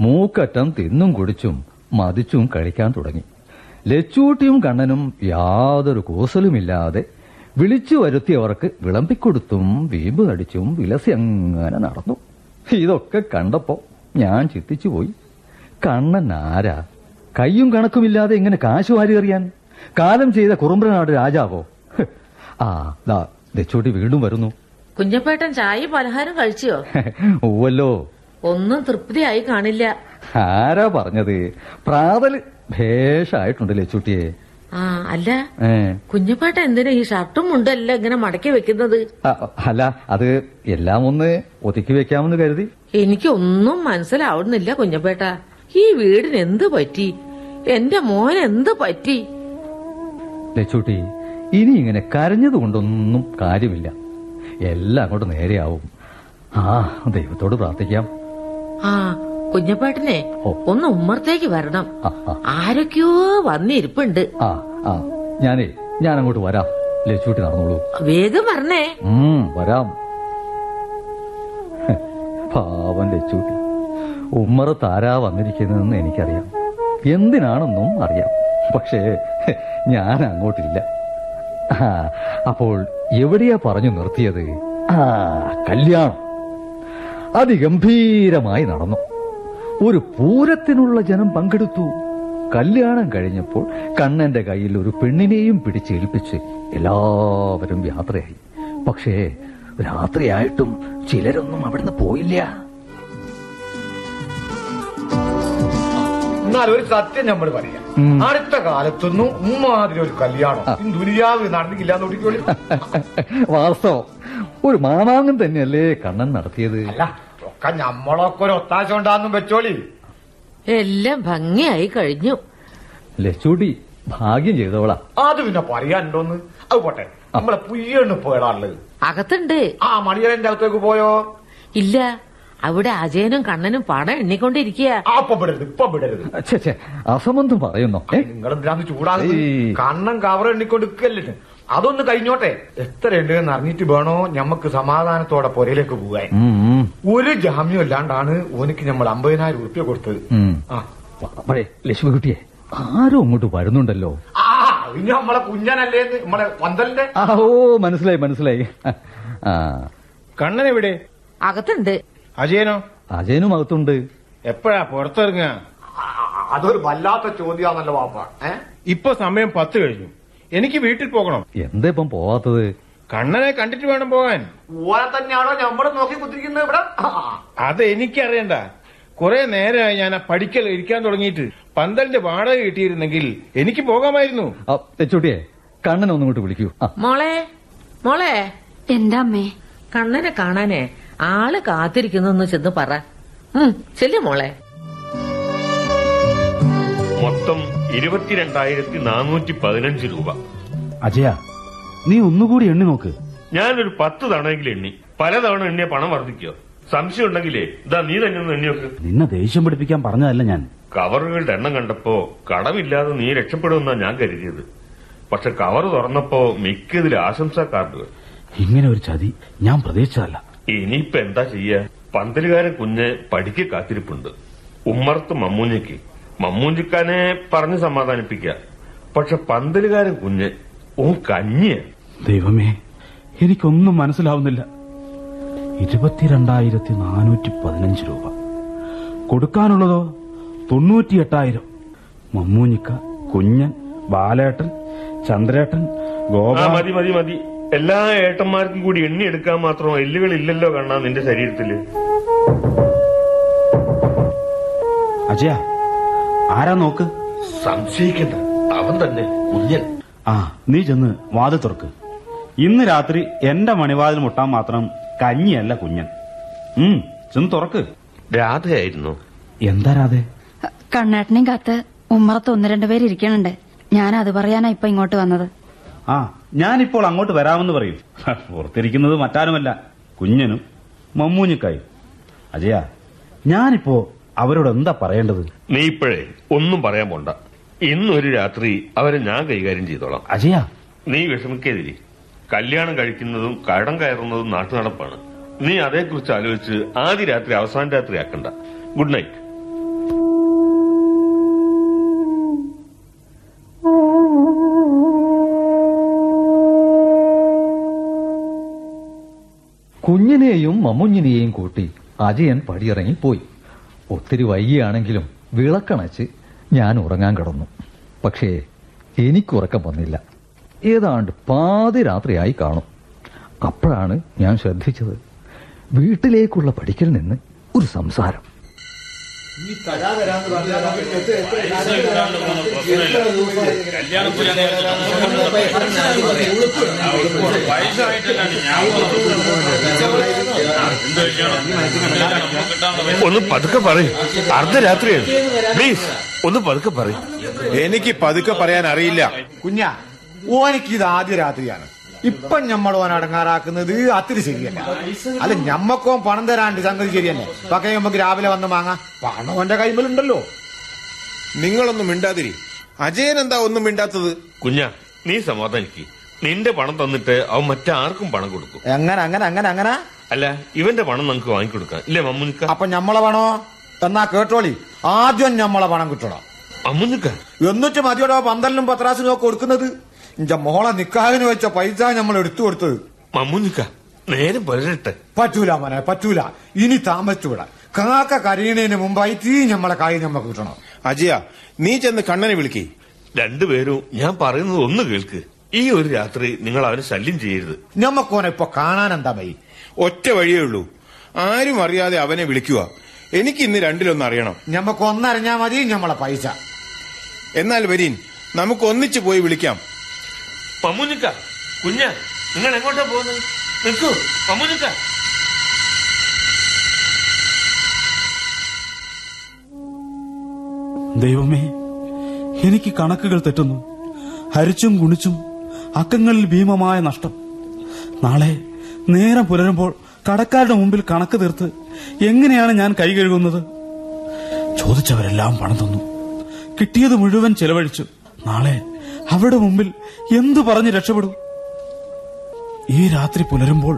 മൂക്കറ്റം തിന്നും കുടിച്ചും മതിച്ചും കഴിക്കാൻ തുടങ്ങി. ലച്ചൂട്ടിയും കണ്ണനും യാതൊരു കൂസലുമില്ലാതെ വിളിച്ചു വരുത്തിയവർക്ക് വിളമ്പിക്കൊടുത്തും വീമ്പ് അടിച്ചും വിലസി അങ്ങനെ നടന്നു. ഇതൊക്കെ കണ്ടപ്പോ ഞാൻ ചിന്തിച്ചുപോയി കണ്ണൻ ആരാ? കയ്യും കണക്കുമില്ലാതെ ഇങ്ങനെ കാശ് വാരി എറിയാൻ? കാലം ചെയ്ത കുറുമ്പ്രനാട് രാജാവോ. ആ ദാ ലച്ചൂട്ടി വീണ്ടും വരുന്നു. കുഞ്ഞപ്പേട്ടൻ ചായ പലഹാരം കഴിച്ചോ? ഓവല്ലോ ഒന്നും തൃപ്തിയായി കാണില്ല. ആരാ പറഞ്ഞത്? പ്രാതൽ ഭേഷായിട്ടുണ്ട് ലച്ചുട്ടിയെ ആ അല്ല. കുഞ്ഞുപാട്ട എന്തിനാ ഈ ഷർട്ടും മുണ്ടല്ല ഇങ്ങനെ മടക്കി വെക്കുന്നത്? അല്ല അത് എല്ലാം ഒന്ന് ഒതുക്കി വെക്കാമെന്ന് കരുതി. എനിക്ക് ഒന്നും മനസ്സിലാവുന്നില്ല കുഞ്ഞപ്പേട്ട ഈ വീടിന് എന്ത് പറ്റി? എന്റെ മോൻ എന്ത് പറ്റി? ലച്ചുട്ടി ഇനി ഇങ്ങനെ കരഞ്ഞത് കൊണ്ടൊന്നും കാര്യമില്ല. എല്ലാം അങ്ങോട്ട് നേരെയാവും. ആ ദൈവത്തോട് പ്രാർത്ഥിക്കാം. ആ കുഞ്ഞപ്പേട്ടനെ ഒന്ന് ഉമ്മർത്തേക്ക് വരണം. ആരൊക്കെയോ വന്നിരിപ്പുണ്ട്. ആ ആ. ഞാനേ ഞാൻ അങ്ങോട്ട് വരാം. ലക്ഷ്യൂട്ടി നടന്നോളൂ. വേഗം വരണേ. വരാം. പാവം ലച്ചൂട്ടി ഉമ്മറ താരാ വന്നിരിക്കുന്നതെന്ന് എനിക്കറിയാം. എന്തിനാണെന്നും അറിയാം. പക്ഷേ ഞാൻ അങ്ങോട്ടില്ല അപ്പോൾ എവിടെയാ പറഞ്ഞു നിർത്തിയത്? ആ കല്യാണം. അതിഗംഭീരമായി നടന്നു. ഒരു പൂരത്തിനുള്ള ജനം പങ്കെടുത്തു. കല്യാണം കഴിഞ്ഞപ്പോൾ കണ്ണന്റെ കയ്യിൽ ഒരു പെണ്ണിനെയും പിടിച്ചേൽപ്പിച്ച് എല്ലാവരും യാത്രയായി. പക്ഷേ രാത്രിയായിട്ടും ചിലരൊന്നും അവിടുന്ന് പോയില്ല. എന്നാൽ ഒരു സത്യം നമ്മൾ പറയാം. അടുത്ത കാലത്തൊന്നും ഉമ്മാതിരി ഒരു കല്യാണം ദുരിയാവ് ദുനിയാവ് നടന്നില്ല നോട്ടിക്കോളി വാസ്തവം. ഒരു മാമാങ്കം തന്നെയല്ലേ കണ്ണൻ നടത്തിയത്? അല്ല ഒക്കെ ഞമ്മളൊക്കെ ഒരു ഒത്താശ ഉണ്ടാന്നും വെച്ചോളി. എല്ലാം ഭംഗിയായി കഴിഞ്ഞു. ലച്ചൂട്ടി ഭാഗ്യം ചെയ്തോളാ അത് പിന്നെ പറയാനുണ്ടോന്ന് അത് പോട്ടെ നമ്മളെ പുയ്യണ്ണു പോയടാളുള്ളത് അകത്തുണ്ട്. ആ മണിയറിന്റെ അകത്തേക്ക് പോയോ? ഇല്ല അവിടെ അജയനും കണ്ണനും പണം എണ്ണിക്കൊണ്ടിരിക്കുക വിടരുത് ഇപ്പൊ വിടരുത്. അസംബന്ധം നിങ്ങൾ എന്തിനാന്ന് ചൂടാ കണ്ണൻ കണ്ണം കവർ എണ്ണിക്കൊണ്ടിരിക്കല്ലേ അതൊന്ന് കഴിഞ്ഞോട്ടെ. എത്ര ഉണ്ട് എന്ന് അറിഞ്ഞിട്ട് വേണോ ഞമ്മക്ക് സമാധാനത്തോടെ പുരയിലേക്ക് പോകാൻ? ഒരു ജാമ്യം ഇല്ലാണ്ടാണ് ഓനിക്ക് നമ്മൾ അമ്പതിനായിരം ഉറുപ്പ്യ കൊടുത്തത്. ആ. പഴയ ലക്ഷ്മിക്കുട്ടിയെ ആരോ അങ്ങോട്ട് വരുന്നുണ്ടല്ലോ? ആ നമ്മളെ കുഞ്ഞനല്ലേ നമ്മളെ പന്തലിന്റെ? ഓ മനസ്സിലായി മനസ്സിലായി. ആ. കണ്ണൻ എവിടെ അകത്തുണ്ട്. അജയനോ? അജയനും അകത്തുണ്ട്. എപ്പോഴാ പുറത്തിറങ്ങുക? അതൊരു വല്ലാത്ത ചോദ്യാന്നല്ലോ വാപ്പ. ഏ? ഇപ്പൊ സമയം പത്ത് കഴിഞ്ഞു. എനിക്ക് വീട്ടിൽ പോകണം. എന്താ ഇപ്പം പോവാത്തത്? കണ്ണനെ കണ്ടിട്ട് വേണം പോകാൻ. ഓനെ തന്നെയാണോ നമ്മൾ നോക്കി കുത്തിരിക്കുന്നത് ഇവിടെ? അത് എനിക്കറിയണ്ട. കുറെ നേരമായി ഞാൻ ആ പഠിക്കൽ ഇരിക്കാൻ തുടങ്ങിയിട്ട് പന്തലിന്റെ വാടക കിട്ടിയിരുന്നെങ്കിൽ എനിക്ക് പോകാമായിരുന്നു. തെച്ചോട്ടിയെ കണ്ണനെ ഒന്നും ഇങ്ങോട്ട് വിളിക്കൂ മോളെ മോളെ. എന്താ അമ്മേ? കണ്ണനെ കാണാനേ ആൾ കാത്തിരിക്കുന്നു ചെന്ന് പറ. ചെല്ലു മോളെ. മൊത്തം ഇരുപത്തിരണ്ടായിരത്തി നാനൂറ്റി പതിനഞ്ച് രൂപ. അജയ നീ ഒന്നുകൂടി എണ്ണി നോക്ക്. ഞാനൊരു പത്ത് തവണയെങ്കിലും എണ്ണി. പലതവണ എണ്ണിയ പണം വർദ്ധിക്കോ? സംശയം ഉണ്ടെങ്കിലേ ഇതാ നീ തന്നെ ഒന്ന് എണ്ണി നോക്ക്. നിന്നെ ദേഷ്യം പിടിപ്പിക്കാൻ പറഞ്ഞതല്ല ഞാൻ. കവറുകളുടെ എണ്ണം കണ്ടപ്പോ കടമില്ലാതെ നീ രക്ഷപ്പെടുമെന്നാ ഞാൻ കരുതിയത്. പക്ഷെ കവർ തുറന്നപ്പോ മിക്കതിൽ ആശംസാ കാർഡുകൾ ഇങ്ങനെ ഒരു ചതി ഞാൻ പ്രതീക്ഷിച്ചതല്ല. ഇനിയിപ്പൊ എന്താ ചെയ്യാ? പന്തലുകാരൻ കുഞ്ഞ് പഠിക്ക് കാത്തിരിപ്പുണ്ട്. ഉമ്മർത്ത് മമ്മൂഞ്ഞിക്ക് മമ്മൂഞ്ചിക്കാനെ പറഞ്ഞ് സമാധാനിപ്പിക്ക. പക്ഷെ പന്തലുകാരൻ കുഞ്ഞ് ഓ കഞ്ഞിയ. ദൈവമേ എനിക്കൊന്നും മനസ്സിലാവുന്നില്ല. ഇരുപത്തിരണ്ടായിരത്തി നാനൂറ്റി പതിനഞ്ച് രൂപ. കൊടുക്കാനുള്ളതോ? തൊണ്ണൂറ്റി എട്ടായിരം മമ്മൂഞ്ഞിക്ക കുഞ്ഞൻ ബാലേട്ടൻ ചന്ദ്രേട്ടൻ ഗോപാ മതി മതി മതി. എല്ലാ ഏട്ടന്മാർക്കും കൂടി എണ്ണി എടുക്കാൻ മാത്രം എല്ലുകൾ ഇല്ലല്ലോ കണ്ണാ നിന്റെ ശരീരത്തിൽ. അജയ ആരാ നോക്ക്? സംശയിക്കണ്ട. അവൻ തന്നെ കുഞ്ഞൻ. ആ നീ ചെന്ന് വാതിൽ തുറക്ക്. ഇന്ന് രാത്രി എന്റെ മണിവാതിൽ മുട്ടാൻ മാത്രം കഞ്ഞിയല്ല കുഞ്ഞൻ. ഉം ചെന്ന് തുറക്ക്. രാധയായിരുന്നു. എന്താ രാധേ? കണ്ണേട്ടനെയും കാത്ത് ഉമ്മറത്ത് ഒന്ന് രണ്ടുപേര് ഇരിക്കണുണ്ട്. ഞാൻ അത് പറയാനാ ഇപ്പൊ ഇങ്ങോട്ട് വന്നത്. ആ ഞാനിപ്പോൾ അങ്ങോട്ട് വരാമെന്ന് പറയും. പുറത്തിരിക്കുന്നത് മറ്റാരുമല്ല കുഞ്ഞനും മമ്മൂഞ്ഞിക്കായും. അജയ ഞാനിപ്പോ അവരോട് എന്താ പറയേണ്ടത്? നീ ഇപ്പോഴേ ഒന്നും പറയാൻ പോണ്ട. ഇന്നൊരു രാത്രി അവരെ ഞാൻ കൈകാര്യം ചെയ്തോളാം. അജയ. നീ വിഷമിക്കേതിരി. കല്യാണം കഴിക്കുന്നതും കടം കയറുന്നതും നാട്ടുനടപ്പാണ്. നീ അതേക്കുറിച്ച് ആലോചിച്ച് ആദ്യ രാത്രി അവസാന രാത്രി ആക്കണ്ട. ഗുഡ് നൈറ്റ് കുഞ്ഞിനെയും മമ്മുഞ്ഞിനെയും കൂട്ടി അജയൻ പടിയിറങ്ങി പോയി. ഒത്തിരി വൈകിയാണെങ്കിലും വിളക്കണച്ച് ഞാൻ ഉറങ്ങാൻ കിടന്നു. പക്ഷേ എനിക്കുറക്കം വന്നില്ല. ഏതാണ്ട് പാതി രാത്രിയായി കാണും അപ്പോഴാണ് ഞാൻ ശ്രദ്ധിച്ചത് വീട്ടിലേക്കുള്ള പടിക്കൽ നിന്ന് ഒരു സംസാരം ഒന്ന് പതുക്കെ പറയും അർദ്ധരാത്രിയാണ് പ്ലീസ് ഒന്ന് പതുക്കെ പറയും എനിക്ക് പതുക്കെ പറയാൻ അറിയില്ല കുഞ്ഞാ ഓനക്ക് ഇത് ആദ്യ രാത്രിയാണ്. ഇപ്പം നമ്മൾ ഓൻ അടങ്ങാറാക്കുന്നത് അത്തിരി ശരിയല്ല? അല്ല ഞമ്മക്കോൻ പണം തരാണ്ട് സംഗതി ശരിയല്ലേ? പക്കെ നമുക്ക് രാവിലെ വന്ന് വാങ്ങാം. പണം ഓന്റെ കൈമലുണ്ടല്ലോ. നിങ്ങളൊന്നും മിണ്ടാതിരി. അജയൻ എന്താ ഒന്നും മിണ്ടാത്തത്? കുഞ്ഞ നീ സമാധാനിക്ക്. നിന്റെ പണം തന്നിട്ട് അവൻ മറ്റാർക്കും പണം കൊടുക്കും. എങ്ങനെ അങ്ങനെ അങ്ങനെ അങ്ങനെ അല്ല ഇവന്റെ പണം നമുക്ക് വാങ്ങിക്കൊടുക്കാം. ഇല്ലേ മമ്മുനിക്ക അപ്പൊ ഞമ്മളെ പണോ? എന്നാ കേട്ടോളി. ആദ്യം ഞമ്മളെ പണം കിട്ടണം. അമ്മുനിക്ക എന്നിട്ട് മതിയോടോ പന്തലിനും പത്രാസിനും ഒക്കെ കൊടുക്കുന്നത്? ഇന്റെ മോളെ നിക്കാഹിന് വെച്ച പൈസ നമ്മൾ എടുത്തു കൊടുത്തത്. മമ്മുനിക്ക നേരെ പുലരട്ടെ പറ്റൂല മോനെ പറ്റൂല. ഇനി താമസിച്ചുവിട. കാക്ക കരയണേന് മുമ്പായി തീ നമ്മളെ കായ് നമ്മക്ക് കിട്ടണം. അജിയ നീ ചെന്ന് കണ്ണനെ വിളിക്കേ. രണ്ടുപേരും ഞാൻ പറയുന്നത് ഒന്ന് കേൾക്ക്. ഈ ഒരു രാത്രി നിങ്ങൾ അവനെ ശല്യം ചെയ്യരുത്. ഞമ്മക്കോനെ ഇപ്പൊ കാണാൻ എന്താ മൈ? ഒറ്റ വഴിയേ ഉള്ളൂ. ആരും അറിയാതെ അവനെ വിളിക്കുക. എനിക്ക് ഇന്ന് രണ്ടിലൊന്ന് അറിയണം. ഞമ്മക്ക് ഒന്നറിഞ്ഞാ മതി ഞമ്മളെ പൈസ. എന്നാൽ വരീൻ നമുക്ക് ഒന്നിച്ചു പോയി വിളിക്കാം. മമ്മുനിക്ക കുഞ്ഞ നിങ്ങൾ എങ്ങോട്ടാ പോകുന്നത് നിൽക്കൂ മമ്മുനിക്ക ദൈവമേ എനിക്ക് കണക്കുകൾ തെറ്റുന്നു. ഹരിച്ചും ഗുണിച്ചും അക്കങ്ങളിൽ ഭീമമായ നഷ്ടം. നാളെ നേരം പുലരുമ്പോൾ കടക്കാരുടെ മുമ്പിൽ കണക്ക് തീർത്ത് എങ്ങനെയാണ് ഞാൻ കൈ കഴുകുന്നത്? ചോദിച്ചവരെല്ലാം പണം തന്നു കിട്ടിയത് മുഴുവൻ ചെലവഴിച്ചു. നാളെ അവരുടെ മുമ്പിൽ എന്തു പറഞ്ഞ് രക്ഷപ്പെടും? ഈ രാത്രി പുലരുമ്പോൾ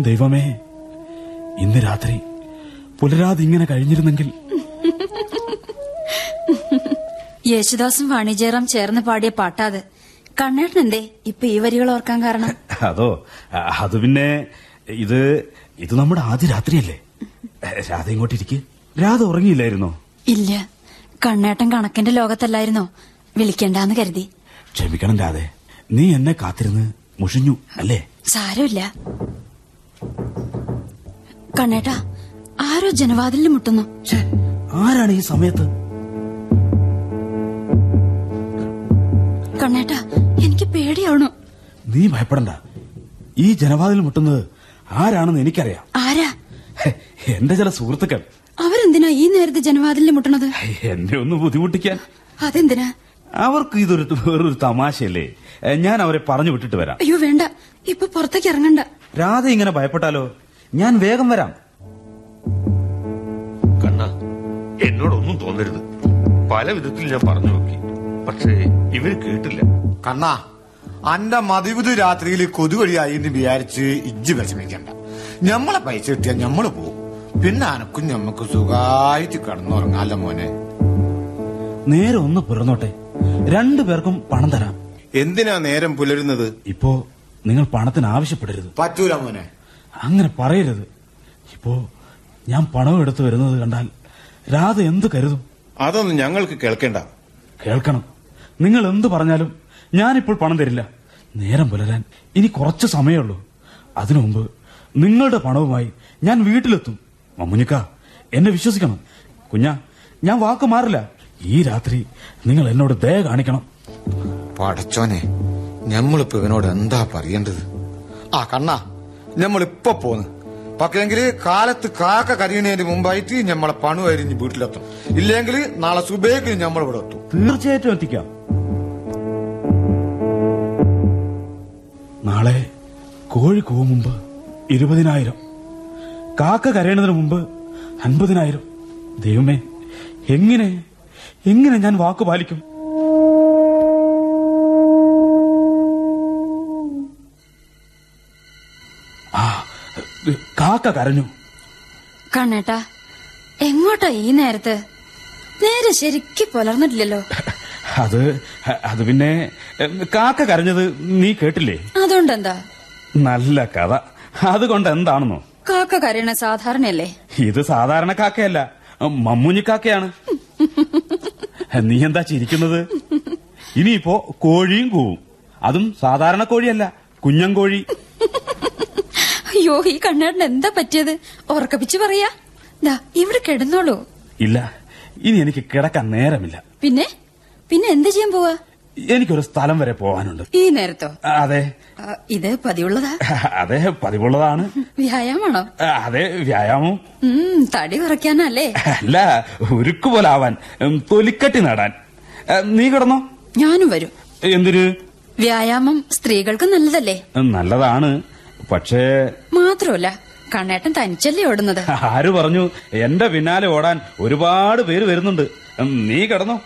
ദൈവമേ ഇന്ന് രാത്രി പുലരാതെ ഇങ്ങനെ കഴിഞ്ഞിരുന്നെങ്കിൽ യേശുദാസും വാണിജ്യറാം ചേർന്ന് പാടിയ പാട്ടാത്. കണ്ണേട്ടൻ എന്തേ ഇപ്പൊ ഈ വരികൾ ഓർക്കാൻ കാരണം. അതോ അത് പിന്നെ ഇത് ഇത് നമ്മുടെ ആദ്യ രാത്രിയല്ലേ? രാധ ഇങ്ങോട്ട് ഇരിക്കെ. രാധ ഉറങ്ങിയില്ലായിരുന്നോ? ഇല്ല. കണ്ണേട്ടൻ കണക്കിന്റെ ലോകത്തല്ലായിരുന്നോ? വിളിക്കണ്ടെന്ന് കരുതി. ക്ഷമിക്കണം രാധെ നീ എന്നെ കാത്തിരുന്ന് മുഷിഞ്ഞു അല്ലേ? സാരമില്ല. കണ്ണേട്ടാ ആരോ ജനവാതിലിൽ മുട്ടുന്നു. ആരാണ് ഈ സമയത്ത്? കണ്ണേട്ടാ എനിക്ക് പേടിയാവണു നീ ഭയപ്പെടണ്ട. ഈ ജനവാതിൽ മുട്ടുന്നത് ആരാണെന്ന് എനിക്കറിയാം. ആരാ? എന്റെ ചില സുഹൃത്തുക്കൾ. അവരെന്തിനാ ഈ നേരത്തെ ജനവാതിലിൽ മുട്ടണത്? എന്നെ ഒന്ന് ബുദ്ധിമുട്ടിക്കാൻ. അതെന്തിനാ? അവർക്ക് ഇതൊരു വേറൊരു തമാശയല്ലേ? ഞാൻ അവരെ പറഞ്ഞു വിട്ടിട്ട് വരാം. അയ്യോ വേണ്ട. ഇപ്പൊ പുറത്തേക്ക് ഇറങ്ങണ്ട. രാധ ഇങ്ങനെ ഭയപ്പെട്ടാലോ? ഞാൻ വേഗം വരാം. കണ്ണ എന്നോടൊന്നും തോന്നരുത്. പല വിധത്തിൽ ഞാൻ പറഞ്ഞു നോക്കി. പക്ഷേ ഇവർ കേട്ടില്ല. കണ്ണ അന്റെ മതിവിധു രാത്രിയിൽ കൊതുവഴിയായി എന്ന് വിചാരിച്ച് ഇജ്ജ് വിഷമിക്കണ്ട. ഞമ്മളെ പൈസ കിട്ടിയാൽ ഞമ്മൾ പോവും. പിന്നെ അനക്കും ഞമ്മക്ക് സുഖായിട്ട് കിടന്നുറങ്ങാല്ല മോനെ. നേരെ ഒന്ന് പുറന്നോട്ടെ. രണ്ടു പേർക്കും പണം തരാം. എന്തിനാ നേരം പുലരുന്നത്? ഇപ്പോ നിങ്ങൾ പണത്തിന് ആവശ്യപ്പെടരുത്. പറ്റൂല മോനെ. അങ്ങനെ പറയരുത്. ഇപ്പോ ഞാൻ പണം എടുത്തു വരുന്നത് കണ്ടാൽ രാധ എന്ത് കരുതും? അതൊന്നും ഞങ്ങൾക്ക് കേൾക്കേണ്ട. കേൾക്കണം. നിങ്ങൾ എന്ത് പറഞ്ഞാലും ഞാനിപ്പോൾ പണം തരില്ല. നേരം പുലരാൻ ഇനി കുറച്ച് സമയമുള്ളൂ. അതിനു മുമ്പ് നിങ്ങളുടെ പണവുമായി ഞാൻ വീട്ടിലെത്തും. മമ്മുനിക്ക എന്നെ വിശ്വസിക്കണം. കുഞ്ഞ ഞാൻ വാക്ക് മാറില്ല. ഈ രാത്രി നിങ്ങൾ എന്നോട് ദയ കാണിക്കണം. പടച്ചോനെ ഞമ്മളിപ്പോ ഇവനോട് എന്താ പറയേണ്ടത്? ആ കണ്ണ ഞമ്മളിപ്പൊ പോന്ന്. പക്കെങ്കിൽ കാലത്ത് കാക്ക കരിയണതിന് മുമ്പായിട്ട് ഞമ്മളെ പണു അരിഞ്ഞ് വീട്ടിലെത്തും. ഇല്ലെങ്കിൽ നാളെ സുബേക്ക് ഞമ്മളിവിടെ എത്തും. തീർച്ചയായിട്ടും എത്തിക്കാം. നാളെ കോഴി കൂവും മുമ്പ് ഇരുപതിനായിരം. കാക്ക കരയണതിന് മുമ്പ് അൻപതിനായിരം. ദൈവമേ എങ്ങനെ എങ്ങനെ ഞാൻ വാക്ക് പാലിക്കും? കാക്ക കരഞ്ഞു. കണ്ണേട്ടാ എങ്ങോട്ടാ ഈ നേരത്ത്? നേരെ ശരിക്ക് പുലർന്നിട്ടില്ലല്ലോ. അത് അത് പിന്നെ കാക്ക കരഞ്ഞത് നീ കേട്ടില്ലേ? അതുകൊണ്ടെന്താ? നല്ല കഥ. അതുകൊണ്ട് എന്താണെന്നോ കാക്ക കരയണ സാധാരണയല്ലേ? ഇത് സാധാരണ കാക്കയല്ല മമ്മൂഞ്ഞിക്കാക്കയാണ്. നീ എന്താ ചിരിക്കുന്നത്? ഇനിയിപ്പോ കോഴിയും കൂവും. അതും സാധാരണ കോഴിയല്ല കുഞ്ഞൻ കോഴി. അയ്യോ ഈ കണ്ണാടിന് എന്താ പറ്റിയത്? ഉറക്കപ്പിച്ച് പറയാ. ദാ ഇവിടെ കിടന്നോളൂ. ഇല്ല ഇനി എനിക്ക് കിടക്കാൻ നേരമില്ല. പിന്നെ? പിന്നെ എന്ത് ചെയ്യാൻ പോവാ? എനിക്കൊരു സ്ഥലം വരെ പോവാനുണ്ട്. ഈ നേരത്തോ? അതെ. ഇത് പതിവുള്ളതാ? അതെ പതിവുള്ളതാണ്. വ്യായാമാണോ അതെ വ്യായാമം. തടി കുറയ്ക്കാനല്ലേ? അല്ല ഉരുക്ക് പോലെ ആവാൻ തൊലിക്കട്ടി നേടാൻ. നീ കിടന്നോ? ഞാനും വരും. എന്തിന്? വ്യായാമം സ്ത്രീകൾക്ക് നല്ലതല്ലേ? നല്ലതാണ്. പക്ഷേ മാത്രമല്ല കണ്ണേട്ടൻ തനിച്ചല്ലേ ഓടുന്നത്? ആര് പറഞ്ഞു എന്റെ പിന്നാലെ ഓടാൻ ഒരുപാട് പേര് വരുന്നുണ്ട്. നീ കിടന്നോ?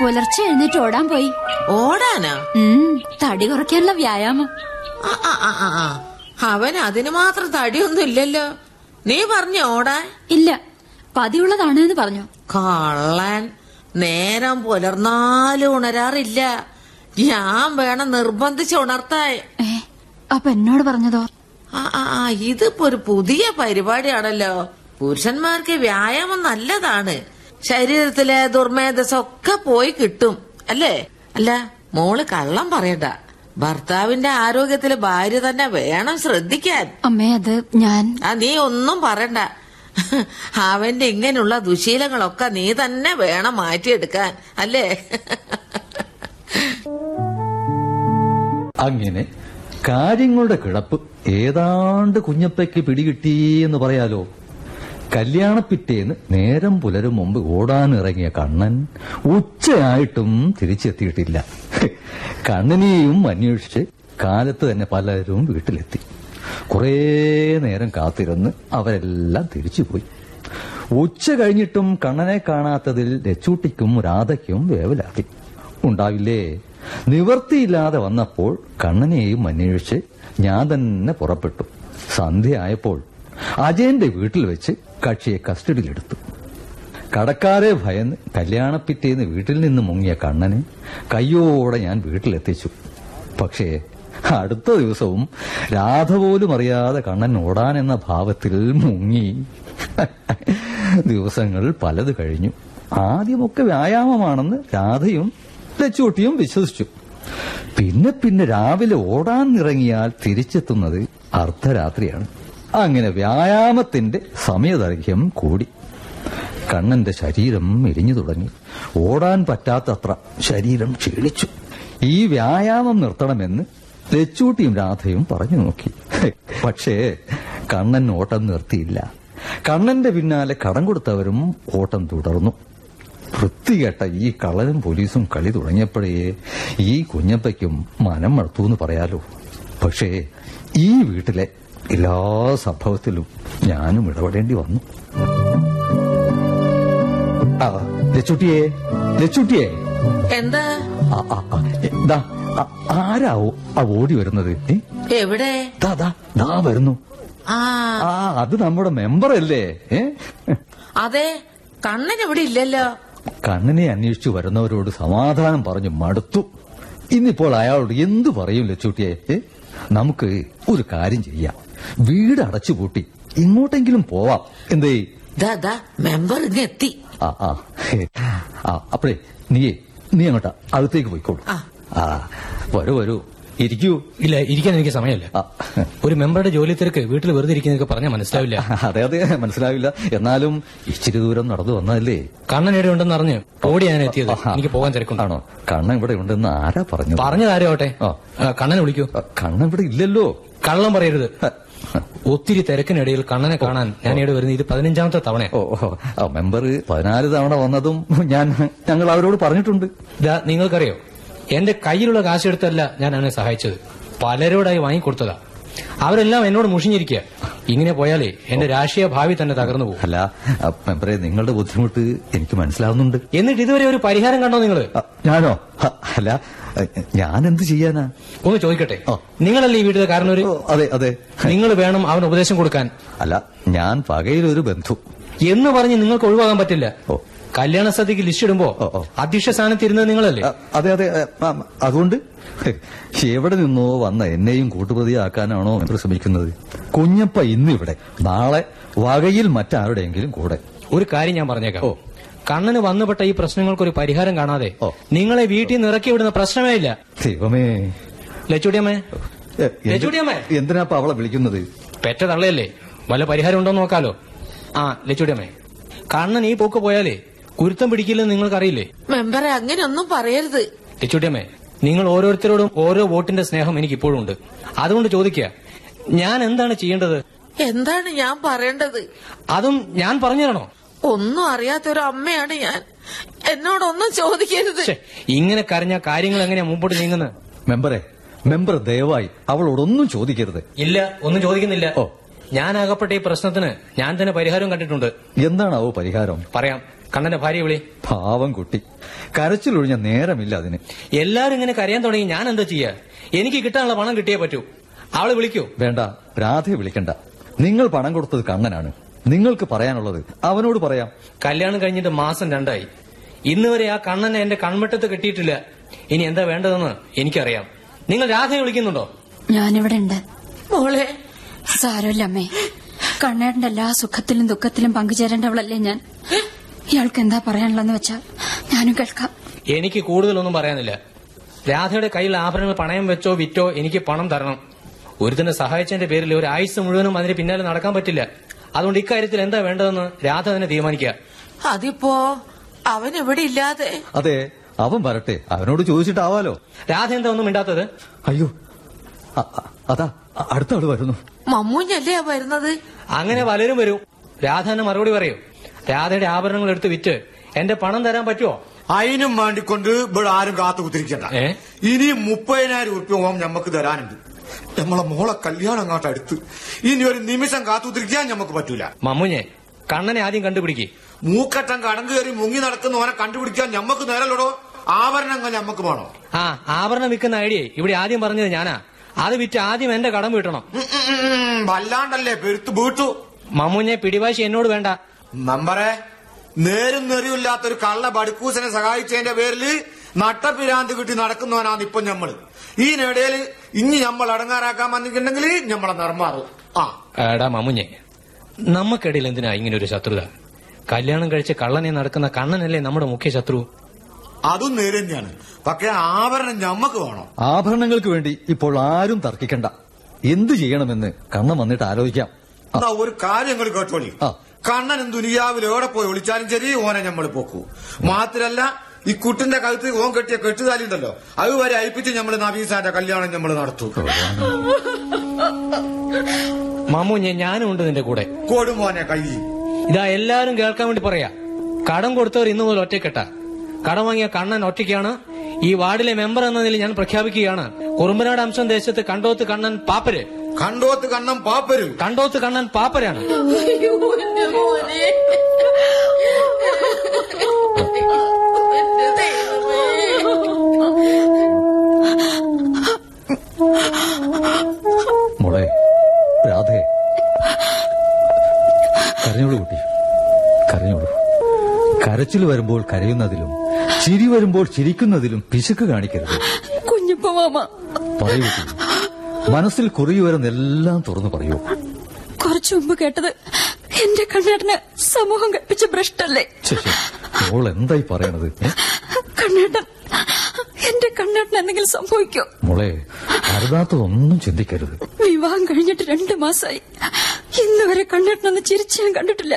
പുലർച്ചെ എഴുന്നേറ്റ് ഓടാൻ പോയി. ഓടാനാ? തടി കുറയ്ക്കാനുള്ള വ്യായാമം. അവൻ അതിന് മാത്രം തടിയൊന്നും ഇല്ലല്ലോ. നീ പറഞ്ഞ ഓടാൻ? ഇല്ല പതിവുള്ളതാണ് എന്ന് പറഞ്ഞു. കള്ളൻ. നേരം പുലർന്നാലും ഉണരാറില്ല. ഞാൻ വേണം നിർബന്ധിച്ച് ഉണർത്താൻ. ഏ അപ്പൊ എന്നോട് പറഞ്ഞതോ? ആ ആ, ഇതിപ്പോ ഒരു പുതിയ പരിപാടിയാണല്ലോ. പുരുഷന്മാർക്ക് വ്യായാമം നല്ലതാണ്. ശരീരത്തിലെ ദുർമേധസ്സൊക്കെ പോയി കിട്ടും അല്ലേ? അല്ല മോൾ കള്ളം പറയണ്ട. ഭർത്താവിന്റെ ആരോഗ്യത്തിൽ ഭാര്യ തന്നെ വേണം ശ്രദ്ധിക്കാൻ. അമ്മേ അത് ഞാൻ ആ നീ ഒന്നും പറയണ്ട. അവന്റെ ഇങ്ങനെയുള്ള ദുശീലങ്ങളൊക്കെ നീ തന്നെ വേണം മാറ്റിയെടുക്കാൻ അല്ലേ? അങ്ങനെ കാര്യങ്ങളുടെ കിടപ്പ് ഏതാണ്ട് കുഞ്ഞപ്പയ്ക്ക് പിടികിട്ടി എന്ന് പറയാലോ. കല്യാണപ്പിറ്റേന്ന് നേരം പുലരും മുമ്പ് ഓടാനിറങ്ങിയ കണ്ണൻ ഉച്ചയായിട്ടും തിരിച്ചെത്തിയിട്ടില്ല. കണ്ണനെയും അന്വേഷിച്ച് കാലത്ത് തന്നെ പലരും വീട്ടിലെത്തി. കുറേ നേരം കാത്തിരുന്ന് അവരെല്ലാം തിരിച്ചുപോയി. ഉച്ച കഴിഞ്ഞിട്ടും കണ്ണനെ കാണാത്തതിൽ രച്ചൂട്ടിക്കും രാധയ്ക്കും വേവലാത്തി ഉണ്ടാവില്ലേ? നിവർത്തിയില്ലാതെ വന്നപ്പോൾ കണ്ണനെയും അന്വേഷിച്ച് ഞാൻ തന്നെ പുറപ്പെട്ടു. സന്ധ്യയായപ്പോൾ അജയന്റെ വീട്ടിൽ വെച്ച് കക്ഷിയെ കസ്റ്റഡിയിലെടുത്തു. കടക്കാരെ ഭയന്ന് കല്യാണപ്പിറ്റേന്ന് വീട്ടിൽ നിന്ന് മുങ്ങിയ കണ്ണനെ കയ്യോടെ ഞാൻ വീട്ടിലെത്തിച്ചു. പക്ഷേ അടുത്ത ദിവസവും രാധ പോലും അറിയാതെ കണ്ണൻ ഓടാൻ എന്ന ഭാവത്തിൽ മുങ്ങി. ദിവസങ്ങൾ പലത് കഴിഞ്ഞു. ആദ്യമൊക്കെ വ്യായാമമാണെന്ന് രാധയും ലച്ചൂട്ടിയും വിശ്വസിച്ചു. പിന്നെ പിന്നെ രാവിലെ ഓടാൻ ഇറങ്ങിയാൽ തിരിച്ചെത്തുന്നത് അർദ്ധരാത്രിയാണ്. അങ്ങനെ വ്യായാമത്തിന്റെ സമയദൈർഘ്യം കൂടി. കണ്ണന്റെ ശരീരം എരിഞ്ഞു തുടങ്ങി. ഓടാൻ പറ്റാത്തത്ര ശരീരം ക്ഷീണിച്ചു. ഈ വ്യായാമം നിർത്തണമെന്ന് ലച്ചൂട്ടിയും രാധയും പറഞ്ഞു നോക്കി. പക്ഷേ കണ്ണൻ ഓട്ടം നിർത്തിയില്ല. കണ്ണന്റെ പിന്നാലെ കടം കൊടുത്തവരും ഓട്ടം തുടർന്നു. വൃത്തികെട്ട ഈ കള്ളനും പോലീസും കളി തുടങ്ങിയപ്പോഴേ ഈ കുഞ്ഞപ്പയ്ക്കും മനം മടുത്തു എന്ന് പറയാലോ. പക്ഷേ ഈ വീട്ടിലെ എല്ലാ സംഭവത്തിലും ഞാനും ഇടപെടേണ്ടി വന്നു. ലച്ചുട്ടിയെ ലച്ചുട്ടിയെ. എന്താ? ആ, ആ, ആ, എ, ദാ, ആ, ആരാ ആ ഓടി വരുന്നത്? എവിടെ? ദാ വരുന്നു. ആ. അത് നമ്മുടെ മെമ്പർ അല്ലേ? അതെ കണ്ണൻ ഇവിടെ ഇല്ലല്ലോ. കണ്ണനെ അന്വേഷിച്ചു വരുന്നവരോട് സമാധാനം പറഞ്ഞു മടുത്തു. ഇന്നിപ്പോൾ അയാളോട് എന്തു പറയും ലച്ചുട്ടിയെ? നമുക്ക് ഒരു കാര്യം ചെയ്യാം. വീട് അടച്ചു പൂട്ടി. ഇങ്ങോട്ടെങ്കിലും പോവാം. എന്തേ? ദാ ദാ മെമ്പർ ഇങ്ങ് എത്തി. ആ ആ ആ അപ്പഴേ നീയേ നീ അങ്ങോട്ടാ അടുത്തേക്ക് പോയിക്കോളൂ. ആ. വരൂ വരൂ. ഇരിക്കൂ. ഇല്ല ഇരിക്കാൻ എനിക്ക് സമയമില്ല. ഒരു മെമ്പറുടെ ജോലി തിരക്ക് വീട്ടിൽ വെറുതെ ഇരിക്കുന്നതൊക്കെ പറഞ്ഞാൽ മനസ്സിലാവില്ല. അതെ അതെ മനസ്സിലാവില്ല. എന്നാലും ഇച്ചിരി ദൂരം നടന്നു വന്നതല്ലേ? കണ്ണൻ ഇവിടെ ഉണ്ടെന്ന് അറിഞ്ഞ് ഓടി ഞാൻ എത്തിയത്. എനിക്ക് പോകാൻ തിരക്കുണ്ടാണോ കണ്ണൻ ഇവിടെ ഉണ്ടെന്ന് ആരാ പറഞ്ഞു പറഞ്ഞതാരോട്ടെ കണ്ണൻ കണ്ണനെ വിളിക്കൂ. കണ്ണൻ ഇവിടെ ഇല്ലല്ലോ. കള്ളം പറയരുത്. ഒത്തിരി തിരക്കിനിടയിൽ കണ്ണനെ കാണാൻ ഞാൻ ഇവിടെ വരുന്നത് ഇത് പതിനഞ്ചാമത്തെ തവണ. ഓ മെമ്പർ പതിനാല് തവണ വന്നതും ഞാൻ ഞങ്ങൾ അവരോട് പറഞ്ഞിട്ടുണ്ട്. ഇതാ നിങ്ങൾക്കറിയോ? എന്റെ കയ്യിലുള്ള കാശെടുത്തല്ല ഞാൻ അവനെ സഹായിച്ചത്. പലരോടായി വാങ്ങിക്കൊടുത്തതാ. അവരെല്ലാം എന്നോട് മുഷിഞ്ഞിരിക്കുക. ഇങ്ങനെ പോയാലേ എന്റെ രാഷ്ട്രീയ ഭാവി തന്നെ തകർന്നു പോകും. അല്ല മെമ്പറെ നിങ്ങളുടെ ബുദ്ധിമുട്ട് എനിക്ക് മനസ്സിലാവുന്നുണ്ട്. എന്നിട്ട് ഇതുവരെ ഒരു പരിഹാരം കണ്ടോ നിങ്ങൾ? ഞാനോ? അല്ല ഞാൻ എന്ത് ചെയ്യാനാ? ഒന്ന് ചോദിക്കട്ടെ. നിങ്ങളല്ലേ ഈ വീട്ടിലെ കാരണം ഒരു അതെ അതെ. നിങ്ങൾ വേണം അവന് ഉപദേശം കൊടുക്കാൻ. അല്ല ഞാൻ പകയിലൊരു ബന്ധു. എന്ന് പറഞ്ഞ് നിങ്ങൾക്ക് ഒഴിവാകാൻ പറ്റില്ല. ഓ. കല്യാണ സദ്യക്ക് ലിസ്റ്റ് ഇടുമ്പോ. അധ്യക്ഷ സ്ഥാനത്ത് ഇരുന്നത് നിങ്ങളല്ലേ? അതെ അതെ. അതുകൊണ്ട്? എവിടെ നിന്നോ വന്ന എന്നെയും കൂട്ടുപ്രതിയാക്കാനാണോ എന്ന് ശ്രമിക്കുന്നത്? കുഞ്ഞപ്പ ഇന്നിവിടെ. നാളെ വകയിൽ മറ്റാരുടെയെങ്കിലും കൂടെ. ഒരു കാര്യം ഞാൻ പറഞ്ഞേക്കാം. കണ്ണന് വന്നുപെട്ട ഈ പ്രശ്നങ്ങൾക്കൊരു പരിഹാരം കാണാതെ നിങ്ങളെ വീട്ടിൽ നിറക്കി ഇറക്കി വിടുന്ന പ്രശ്നമേ ഇല്ല. ദൈവമേ. ലച്ചുടിയമ്മേ. എ, എന്ത്- ലച്ചുടിയമ്മേ. എന്തിനാപ്പ അവളെ വിളിക്കുന്നത്? പെറ്റ തള്ളയല്ലേ? വല്ല പരിഹാരം ഉണ്ടോ നോക്കാലോ. ആ ലച്ചുടിയമ്മേ. കണ്ണൻ ഈ പോക്ക് പോയാലേ കുരുത്തം പിടിക്കില്ലെന്ന് നിങ്ങൾക്കറിയില്ലേ? മെമ്പറെ അങ്ങനെയൊന്നും പറയരുത്. ലച്ചുട്ടിയമ്മേ നിങ്ങൾ ഓരോരുത്തരോടും ഓരോ വോട്ടിന്റെ സ്നേഹം എനിക്ക് ഇപ്പോഴും ഉണ്ട് അതുകൊണ്ട് ചോദിക്കുക ഞാൻ എന്താണ് ചെയ്യേണ്ടത്? എന്താണ് ഞാൻ പറയേണ്ടത്? അതും ഞാൻ പറഞ്ഞു തരണോ ഒന്നും അറിയാത്ത ഒരു അമ്മയാണ് ഞാൻ. എന്നോടൊന്നും ചോദിക്കരുത്. ഇങ്ങനെ കരഞ്ഞ കാര്യങ്ങൾ എങ്ങനെയാ മുമ്പോട്ട് നീങ്ങുന്നത്? മെമ്പറെ മെമ്പർ ദയവായി അവളോടൊന്നും ചോദിക്കരുത്. ഇല്ല ഒന്നും ചോദിക്കുന്നില്ല. ഓ. ഞാൻ അകപ്പെട്ട ഈ പ്രശ്നത്തിന് ഞാൻ തന്നെ പരിഹാരം കണ്ടിട്ടുണ്ട്. എന്താണാവോ പരിഹാരം? പറയാം. കണ്ണന്റെ ഭാര്യ വിളി. പാവം കുട്ടി. കരച്ചിലൊഴിഞ്ഞ നേരമില്ല അതിന്. എല്ലാരും ഇങ്ങനെ കരയാൻ തുടങ്ങി ഞാൻ എന്താ ചെയ്യാ? എനിക്ക് കിട്ടാനുള്ള പണം കിട്ടിയേ പറ്റൂ. അവളെ വിളിക്കൂ. വേണ്ട രാധയെ വിളിക്കണ്ട. നിങ്ങൾ പണം കൊടുത്തത് കണ്ണനാണ്. നിങ്ങൾക്ക് പറയാനുള്ളത്. അവനോട് പറയാം. കല്യാണം കഴിഞ്ഞിട്ട് മാസം രണ്ടായി. ഇന്ന് വരെ ആ കണ്ണനെ എന്റെ കൺവെട്ടത്ത് കെട്ടിയിട്ടില്ല. ഇനി എന്താ വേണ്ടതെന്ന് എനിക്കറിയാം. നിങ്ങൾ രാധയെ വിളിക്കുന്നുണ്ടോ? ഞാനിവിടെ ഉണ്ട് മോളെ. സാരമില്ല അമ്മേ. കണ്ണേട്ടന്റെ എല്ലാ സുഖത്തിലും ദുഃഖത്തിലും പങ്കുചേരേണ്ടവളല്ലേ ഞാൻ? ഇയാൾക്ക് എന്താ പറയാനുള്ളതെന്ന് വെച്ചാ ഞാനും കേൾക്കാം. എനിക്ക് കൂടുതലൊന്നും പറയാനില്ല. രാധയുടെ കയ്യിൽ ആഭരണങ്ങൾ പണയം വെച്ചോ വിറ്റോ എനിക്ക് പണം തരണം. ഒരുത്തനെ സഹായിച്ചതിന്റെ പേരിൽ ഒരു ആയുസ് മുഴുവനും അതിന് പിന്നാലെ നടക്കാൻ പറ്റില്ല. അതുകൊണ്ട് ഇക്കാര്യത്തിൽ എന്താ വേണ്ടതെന്ന് രാധ തന്നെ തീരുമാനിക്കുക. അതിപ്പോ അവൻ ഇവിടെ ഇല്ലാതെ. അതെ അവൻ വരട്ടെ. അവനോട് ചോദിച്ചിട്ടാവാലോ. രാധ എന്താ ഒന്നും മിണ്ടാത്തത്? അയ്യോ അതാ അടുത്ത ആൾ വരുന്നു. മമ്മൂഞ്ഞല്ലേ വരുന്നത്? അങ്ങനെ പലരും വരും. രാധ തന്നെ മറുപടി പറയൂ. രാധയുടെ ആഭരണങ്ങൾ എടുത്ത് വിറ്റ് എന്റെ പണം തരാൻ പറ്റുമോ അതിനും വേണ്ടിക്കൊണ്ട് ഇവിടെ ആരും കാത്തു കുത്തിരിക്കണ്ട. ഇനി മുപ്പതിനായിരം ഉറുപ്പ്യ ഓം ഞമ്മക്ക് തരാനുണ്ട്. നമ്മളെ മോളെ കല്യാണം അങ്ങോട്ട് അടുത്ത്. ഇനി ഒരു നിമിഷം കാത്തുതിരിക്കാൻ നമുക്ക് ഞമ്മക്ക് പറ്റൂല. മമ്മുഞ്ഞെ കണ്ണനെ ആദ്യം കണ്ടുപിടിക്ക്. മൂക്കറ്റം കടങ്ങ് കയറി മുങ്ങി നടക്കുന്നവനെ കണ്ടുപിടിക്കാൻ ഞമ്മക്ക് നേരല്ലടോ. ആഭരണങ്ങൾ ഞമ്മക്ക് വേണോ? ആ ആഭരണം വിൽക്കുന്ന ഐഡിയ. ഇവിടെ ആദ്യം പറഞ്ഞത് ഞാനാ. അത് വിറ്റ് ആദ്യം എന്റെ കടം വീട്ടണം. വല്ലാണ്ടല്ലേ പെരുത്ത് വീട്ടു? മമ്മുഞ്ഞെ പിടിവാശി എന്നോട് വേണ്ട. നമ്പറേ നേരും നെറിയില്ലാത്തൊരു കള്ള ബടുക്കൂസനെ സഹായിച്ചതിന്റെ പേരിൽ നട്ടപ്പിരാന്ത് കിട്ടി നടക്കുന്നവനാണ് ഇപ്പൊ ഞമ്മൾ. ഈ നിടയിൽ ഇനി നമ്മൾ അടങ്ങാറാക്കാൻ വന്നിട്ടുണ്ടെങ്കിൽ നമ്മളെ നിർമാറും. ആ. എടാ മമ്മുഞ്ഞെ നമുക്കിടയിൽ എന്തിനാ ഇങ്ങനെ ഒരു ശത്രുത? കല്യാണം കഴിച്ച് കള്ളനെ നടക്കുന്ന കണ്ണനല്ലേ നമ്മുടെ മുഖ്യ ശത്രു? അതും നേരെ തന്നെയാണ് പക്ഷെ ആഭരണം ഞമ്മക്ക് വേണം. ആഭരണങ്ങൾക്ക് വേണ്ടി ഇപ്പോൾ ആരും തർക്കിക്കണ്ട. എന്തു ചെയ്യണമെന്ന് കണ്ണൻ വന്നിട്ട് ആലോചിക്കാം. എന്നാ ഒരു കാര്യം നിങ്ങൾ കേട്ടോളി. ആ. കണ്ണനും ദുനിയാവിൽ എവിടെ പോയി ഒളിച്ചാലും ശരി ഓനെ നമ്മൾ പോക്കൂ. മാത്രല്ല ഈ കുട്ടിന്റെ കഴുത്ത് ഓൻ കെട്ടിയ കെട്ടുതാലി ഉണ്ടല്ലോ അത് വരെ അയപ്പിച്ച് നമ്മൾ നബീസാന്റെ കല്യാണം നമ്മൾ നടത്തു. മാമു ഞാനും ഉണ്ട് നിന്റെ കൂടെ. കൊടുമോനെ കൈ. ഇതാ എല്ലാരും കേൾക്കാൻ വേണ്ടി പറയാ. കടം കൊടുത്തവർ ഇന്നു മുതൽ ഒറ്റക്കെട്ട. കടം വാങ്ങിയ കണ്ണൻ ഒറ്റയ്ക്കാണ്. ഈ വാർഡിലെ മെമ്പർ എന്ന നിലയിൽ ഞാൻ പ്രഖ്യാപിക്കുകയാണ്. കുറുമ്പനാട് അംശം ദേശത്ത് കണ്ടോത്ത് കണ്ണൻ പാപ്പര്. കണ്ടോത്ത് കണ്ണൻ പാപ്പര്. കണ്ടോത്ത് കണ്ണൻ പാപ്പരാണ്. മോളെ രാധേ. കരഞ്ഞോളൂ കുട്ടി. കരഞ്ഞോളൂ. കരച്ചിൽ വരുമ്പോൾ കരയുന്നതിലും ചിരി വരുമ്പോൾ ചിരിക്കുന്നതിലും പിശുക്ക് കാണിക്കരുത്. കുഞ്ഞപ്പ മാമ. പറയൂ മനസ്സിൽ കുറി വരുന്നെല്ലാം തുറന്നു പറയൂ. കുറച്ചു മുമ്പ് കേട്ടത് എന്റെ കണ്ണേട്ടന് സമൂഹം കൽപ്പിച്ച ഭ്രഷ്ടല്ലേ? മോൾ എന്തായി പറയണത്? കണ്ണേട്ടൻ എന്റെ കണ്ണാട്ടിന് എന്തെങ്കിലും സംഭവിക്കോ? മോളെ കരുതാത്തതൊന്നും ചിന്തിക്കരുത്. വിവാഹം കഴിഞ്ഞിട്ട് രണ്ടു മാസമായി ഇന്ന് വരെ കണ്ണേട്ടനൊന്ന് ചിരിച്ച് ഞാൻ കണ്ടിട്ടില്ല.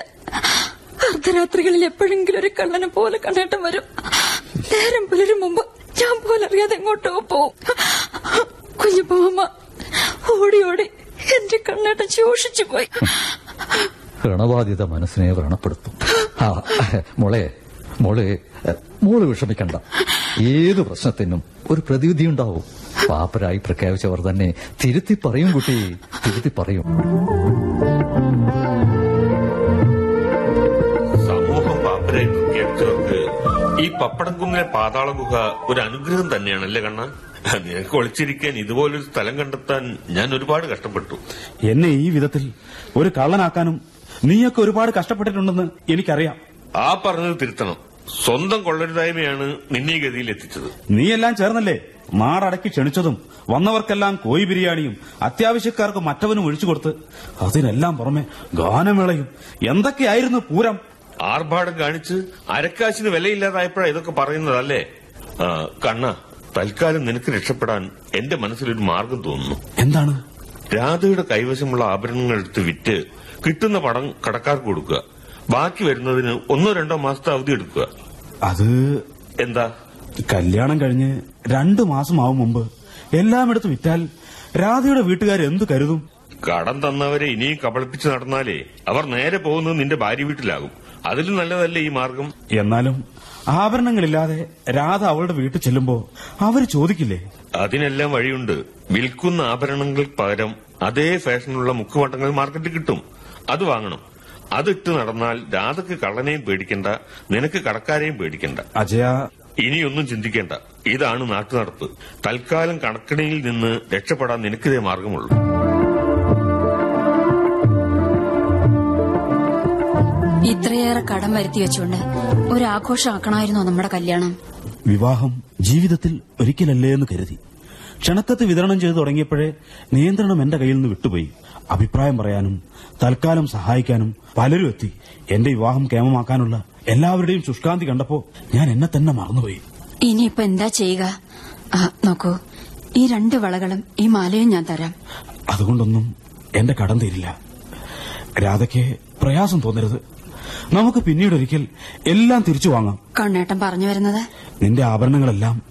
അർദ്ധരാത്രികളിൽ എപ്പോഴെങ്കിലും ഒരു കണ്ണനെ പോലെ കണ്ണേട്ടൻ വരും. നേരം പുലരും മുമ്പ് ഞാൻ പോലെ അറിയാതെ എങ്ങോട്ടോ പോവും. കുഞ്ഞപ്പമ്മ ഓടി ഓടി എന്റെ കണ്ണേട്ടൻ ശോഷിച്ചു പോയി. ഋണബാധിത മനസ്സിനെ വ്രണപ്പെടുത്തും. മോളെ മോളെ മോൾ വിഷമിക്കണ്ട. ഏത് പ്രശ്നത്തിനും ഒരു പ്രതിവിധി ഉണ്ടാവും. പാപ്പരായി പ്രഖ്യാപിച്ചവർ തന്നെ തിരുത്തി പറയും കുട്ടി തിരുത്തി പറയും. സമൂഹം പാപ്പരായി പ്രഖ്യാപിച്ചവർക്ക് ഈ പപ്പടംകുന്നിലെ പാതാള ഗുഹ ഒരു അനുഗ്രഹം തന്നെയാണല്ലേ കണ്ണ? നിനക്ക് ഒളിച്ചിരിക്കാൻ ഇതുപോലൊരു സ്ഥലം കണ്ടെത്താൻ ഞാൻ ഒരുപാട് കഷ്ടപ്പെട്ടു. എന്നെ ഈ വിധത്തിൽ ഒരു കള്ളനാക്കാനും നീയൊക്കെ ഒരുപാട് കഷ്ടപ്പെട്ടിട്ടുണ്ടെന്ന് എനിക്കറിയാം. ആ പറഞ്ഞത് തിരുത്തണം. സ്വന്തം കൊള്ളരുതായ്മയാണ് നിന്നെ ഗതിയിൽ എത്തിച്ചത്. നീയെല്ലാം ചേർന്നല്ലേ? മാറടക്കി ക്ഷണിച്ചതും വന്നവർക്കെല്ലാം കോയി ബിരിയാണിയും അത്യാവശ്യക്കാർക്ക് മറ്റവനും ഒഴിച്ചു കൊടുത്ത് അതിനെല്ലാം പുറമെ ഗാനമേളയും എന്തൊക്കെയായിരുന്നു പൂരം? ആർഭാടം കാണിച്ച് അരക്കാശിന് വിലയില്ലാതായപ്പോഴാ ഇതൊക്കെ പറയുന്നതല്ലേ? കണ്ണ തൽക്കാലം നിനക്ക് രക്ഷപ്പെടാൻ എന്റെ മനസ്സിലൊരു മാർഗം തോന്നുന്നു. എന്താണ്? രാധയുടെ കൈവശമുള്ള ആഭരണങ്ങൾ എടുത്ത് വിറ്റ് കിട്ടുന്ന പണം കടക്കാർക്ക് കൊടുക്കുക. ബാക്കി വരുന്നതിന് ഒന്നോ രണ്ടോ മാസത്തെ അവധി എടുക്കുക. അത് എന്താ? കല്യാണം കഴിഞ്ഞ് രണ്ടു മാസമാവും മുമ്പ് എല്ലാം എടുത്ത് വിറ്റാൽ രാധയുടെ വീട്ടുകാർ എന്തു കരുതും? കടം തന്നവരെ ഇനിയും കബളിപ്പിച്ച് നടന്നാലേ അവർ നേരെ പോകുന്നത് നിന്റെ ഭാര്യ വീട്ടിലാകും. അതിലും നല്ലതല്ലേ ഈ മാർഗം? എന്നാലും ആഭരണങ്ങളില്ലാതെ രാധ അവളുടെ വീട്ടിൽ ചെല്ലുമ്പോ അവർ ചോദിക്കില്ലേ? അതിനെല്ലാം വഴിയുണ്ട്. വിൽക്കുന്ന ആഭരണങ്ങൾക്ക് പകരം അതേ ഫാഷനുള്ള മുക്കുവട്ടങ്ങൾ മാർക്കറ്റിൽ കിട്ടും. അത് വാങ്ങണം. അതിട്ട് നടന്നാൽ രാധക്ക് കള്ളനെയും പേടിക്കണ്ട നിനക്ക് കടക്കാരെയും പേടിക്കണ്ട. അജയ. ഇനിയൊന്നും ചിന്തിക്കേണ്ട. ഇതാണ് നാട്ടു നടപ്പ് തൽക്കാലം കണക്കണിയിൽ നിന്ന് രക്ഷപ്പെടാൻ നിനക്കിതേ മാർഗമുള്ളൂ. ഇത്രയേറെ കടം വരുത്തി വെച്ചുകൊണ്ട് ഒരു ആഘോഷമാക്കണമായിരുന്നോ നമ്മുടെ കല്യാണം. വിവാഹം ജീവിതത്തിൽ ഒരിക്കലല്ലേ എന്ന് കരുതി. ക്ഷണക്കത്ത് വിതരണം ചെയ്തു തുടങ്ങിയപ്പോഴേ നിയന്ത്രണം എന്റെ കയ്യിൽ നിന്ന് വിട്ടുപോയി. അഭിപ്രായം പറയാനും തൽക്കാലം സഹായിക്കാനും പലരും എത്തി. എന്റെ വിവാഹം കേമമാക്കാനുള്ള എല്ലാവരുടെയും ശുഷ്കാന്തി കണ്ടപ്പോ ഞാൻ എന്നെ തന്നെ മറന്നുപോയി. ഇനിയിപ്പോ എന്താ ചെയ്യുക? നോക്കൂ. ഈ രണ്ട് വളകളും ഈ മാലയും ഞാൻ തരാം. അതുകൊണ്ടൊന്നും എന്റെ കടം തീരില്ല. രാധയ്ക്ക് പ്രയാസം തോന്നരുത്. നമുക്ക് പിന്നീടൊരിക്കൽ എല്ലാം തിരിച്ചു വാങ്ങാം. കണ്ണേട്ടൻ പറഞ്ഞു വരുന്നത്? നിന്റെ ആഭരണങ്ങളെല്ലാം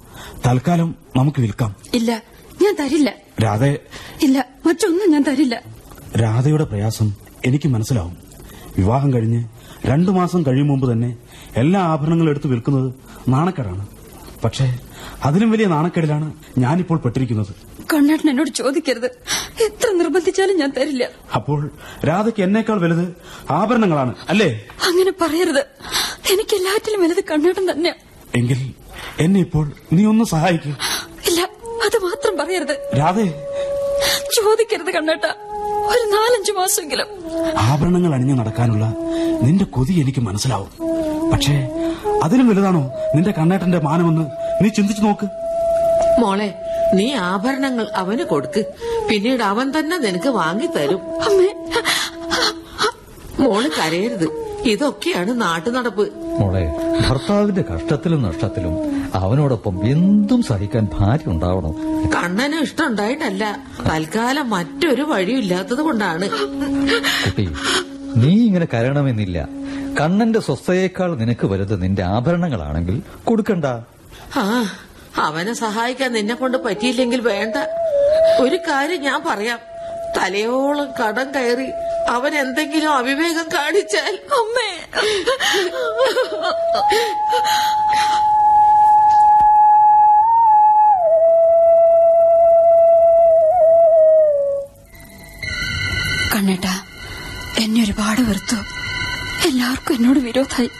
തൽക്കാലം നമുക്ക് വിൽക്കാം. ഇല്ല ഞാൻ തരില്ല. രാധേ. ഇല്ല മറ്റൊന്നും ഞാൻ തരില്ല. രാധയുടെ പ്രയാസം എനിക്ക് മനസ്സിലാവും. വിവാഹം കഴിഞ്ഞ് രണ്ടു മാസം കഴിയും മുമ്പ് തന്നെ എല്ലാ ആഭരണങ്ങളും എടുത്തു വിൽക്കുന്നത് നാണക്കേടാണ്. പക്ഷേ അതിലും വലിയ നാണക്കേടിലാണ് ഞാനിപ്പോൾ പെട്ടിരിക്കുന്നത്. കണ്ണേട്ടൻ എന്നോട് ചോദിക്കരുത്. എത്ര നിർബന്ധിച്ചാലും ഞാൻ തരില്ല. അപ്പോൾ രാധയ്ക്ക് എന്നേക്കാൾ വലുത് ആഭരണങ്ങളാണ് അല്ലേ? അങ്ങനെ പറയരുത്. എനിക്ക് എല്ലാറ്റിലും വലുത് കണ്ണേട്ടൻ തന്നെ എങ്കിൽ എന്നെ ഇപ്പോൾ നീ ഒന്ന് സഹായിക്കൂ. ഇല്ല അത് മാത്രം പറയരുത്. രാധേ. ചോദിക്കരുത് കണ്ണേട്ട. ഒരു നാലഞ്ചു മാസമെങ്കിലും. ആഭരണങ്ങൾ അണിഞ്ഞു നടക്കാനുള്ള നിന്റെ കൊതി എനിക്ക് മനസ്സിലാവും. പക്ഷേ അതിലും വലുതാണോ നിന്റെ കണ്ണേട്ടന്റെ മാനമെന്ന് നീ ചിന്തിച്ചു നോക്ക്. മോളെ നീ ആഭരണങ്ങൾ അവന് കൊടുക്ക്. പിന്നീട് അവൻ തന്നെ നിനക്ക് വാങ്ങി തരും മോൾ കരയരുത്. ഇതൊക്കെയാണ് നാട്ടുനടപ്പ്. മോളെ ഭർത്താവിന്റെ കഷ്ടത്തിലും നഷ്ടത്തിലും അവനോടൊപ്പം എന്തും സഹിക്കാൻ ഭാര്യ ഉണ്ടാവണം. കണ്ണന് ഇഷ്ടമുണ്ടായിട്ടല്ല തൽക്കാലം മറ്റൊരു വഴിയില്ലാത്തത് കൊണ്ടാണ്. കുട്ടി നീ ഇങ്ങനെ കരയണമെന്നില്ല. കണ്ണന്റെ സ്വസ്ഥയേക്കാൾ നിനക്ക് വലുത് നിന്റെ ആഭരണങ്ങളാണെങ്കിൽ കൊടുക്കണ്ട. ആ അവനെ സഹായിക്കാൻ നിന്നെ കൊണ്ട് പറ്റിയില്ലെങ്കിൽ വേണ്ട. ഒരു കാര്യം ഞാൻ പറയാം. തലയോളം കടം കയറി അവൻ എന്തെങ്കിലും അവിവേകം കാണിച്ചാൽ അമ്മേ. കണ്ണേട്ട എന്നെ ഒരുപാട് വെറുത്തു. എല്ലാവർക്കും എന്നോട് വിരോധായി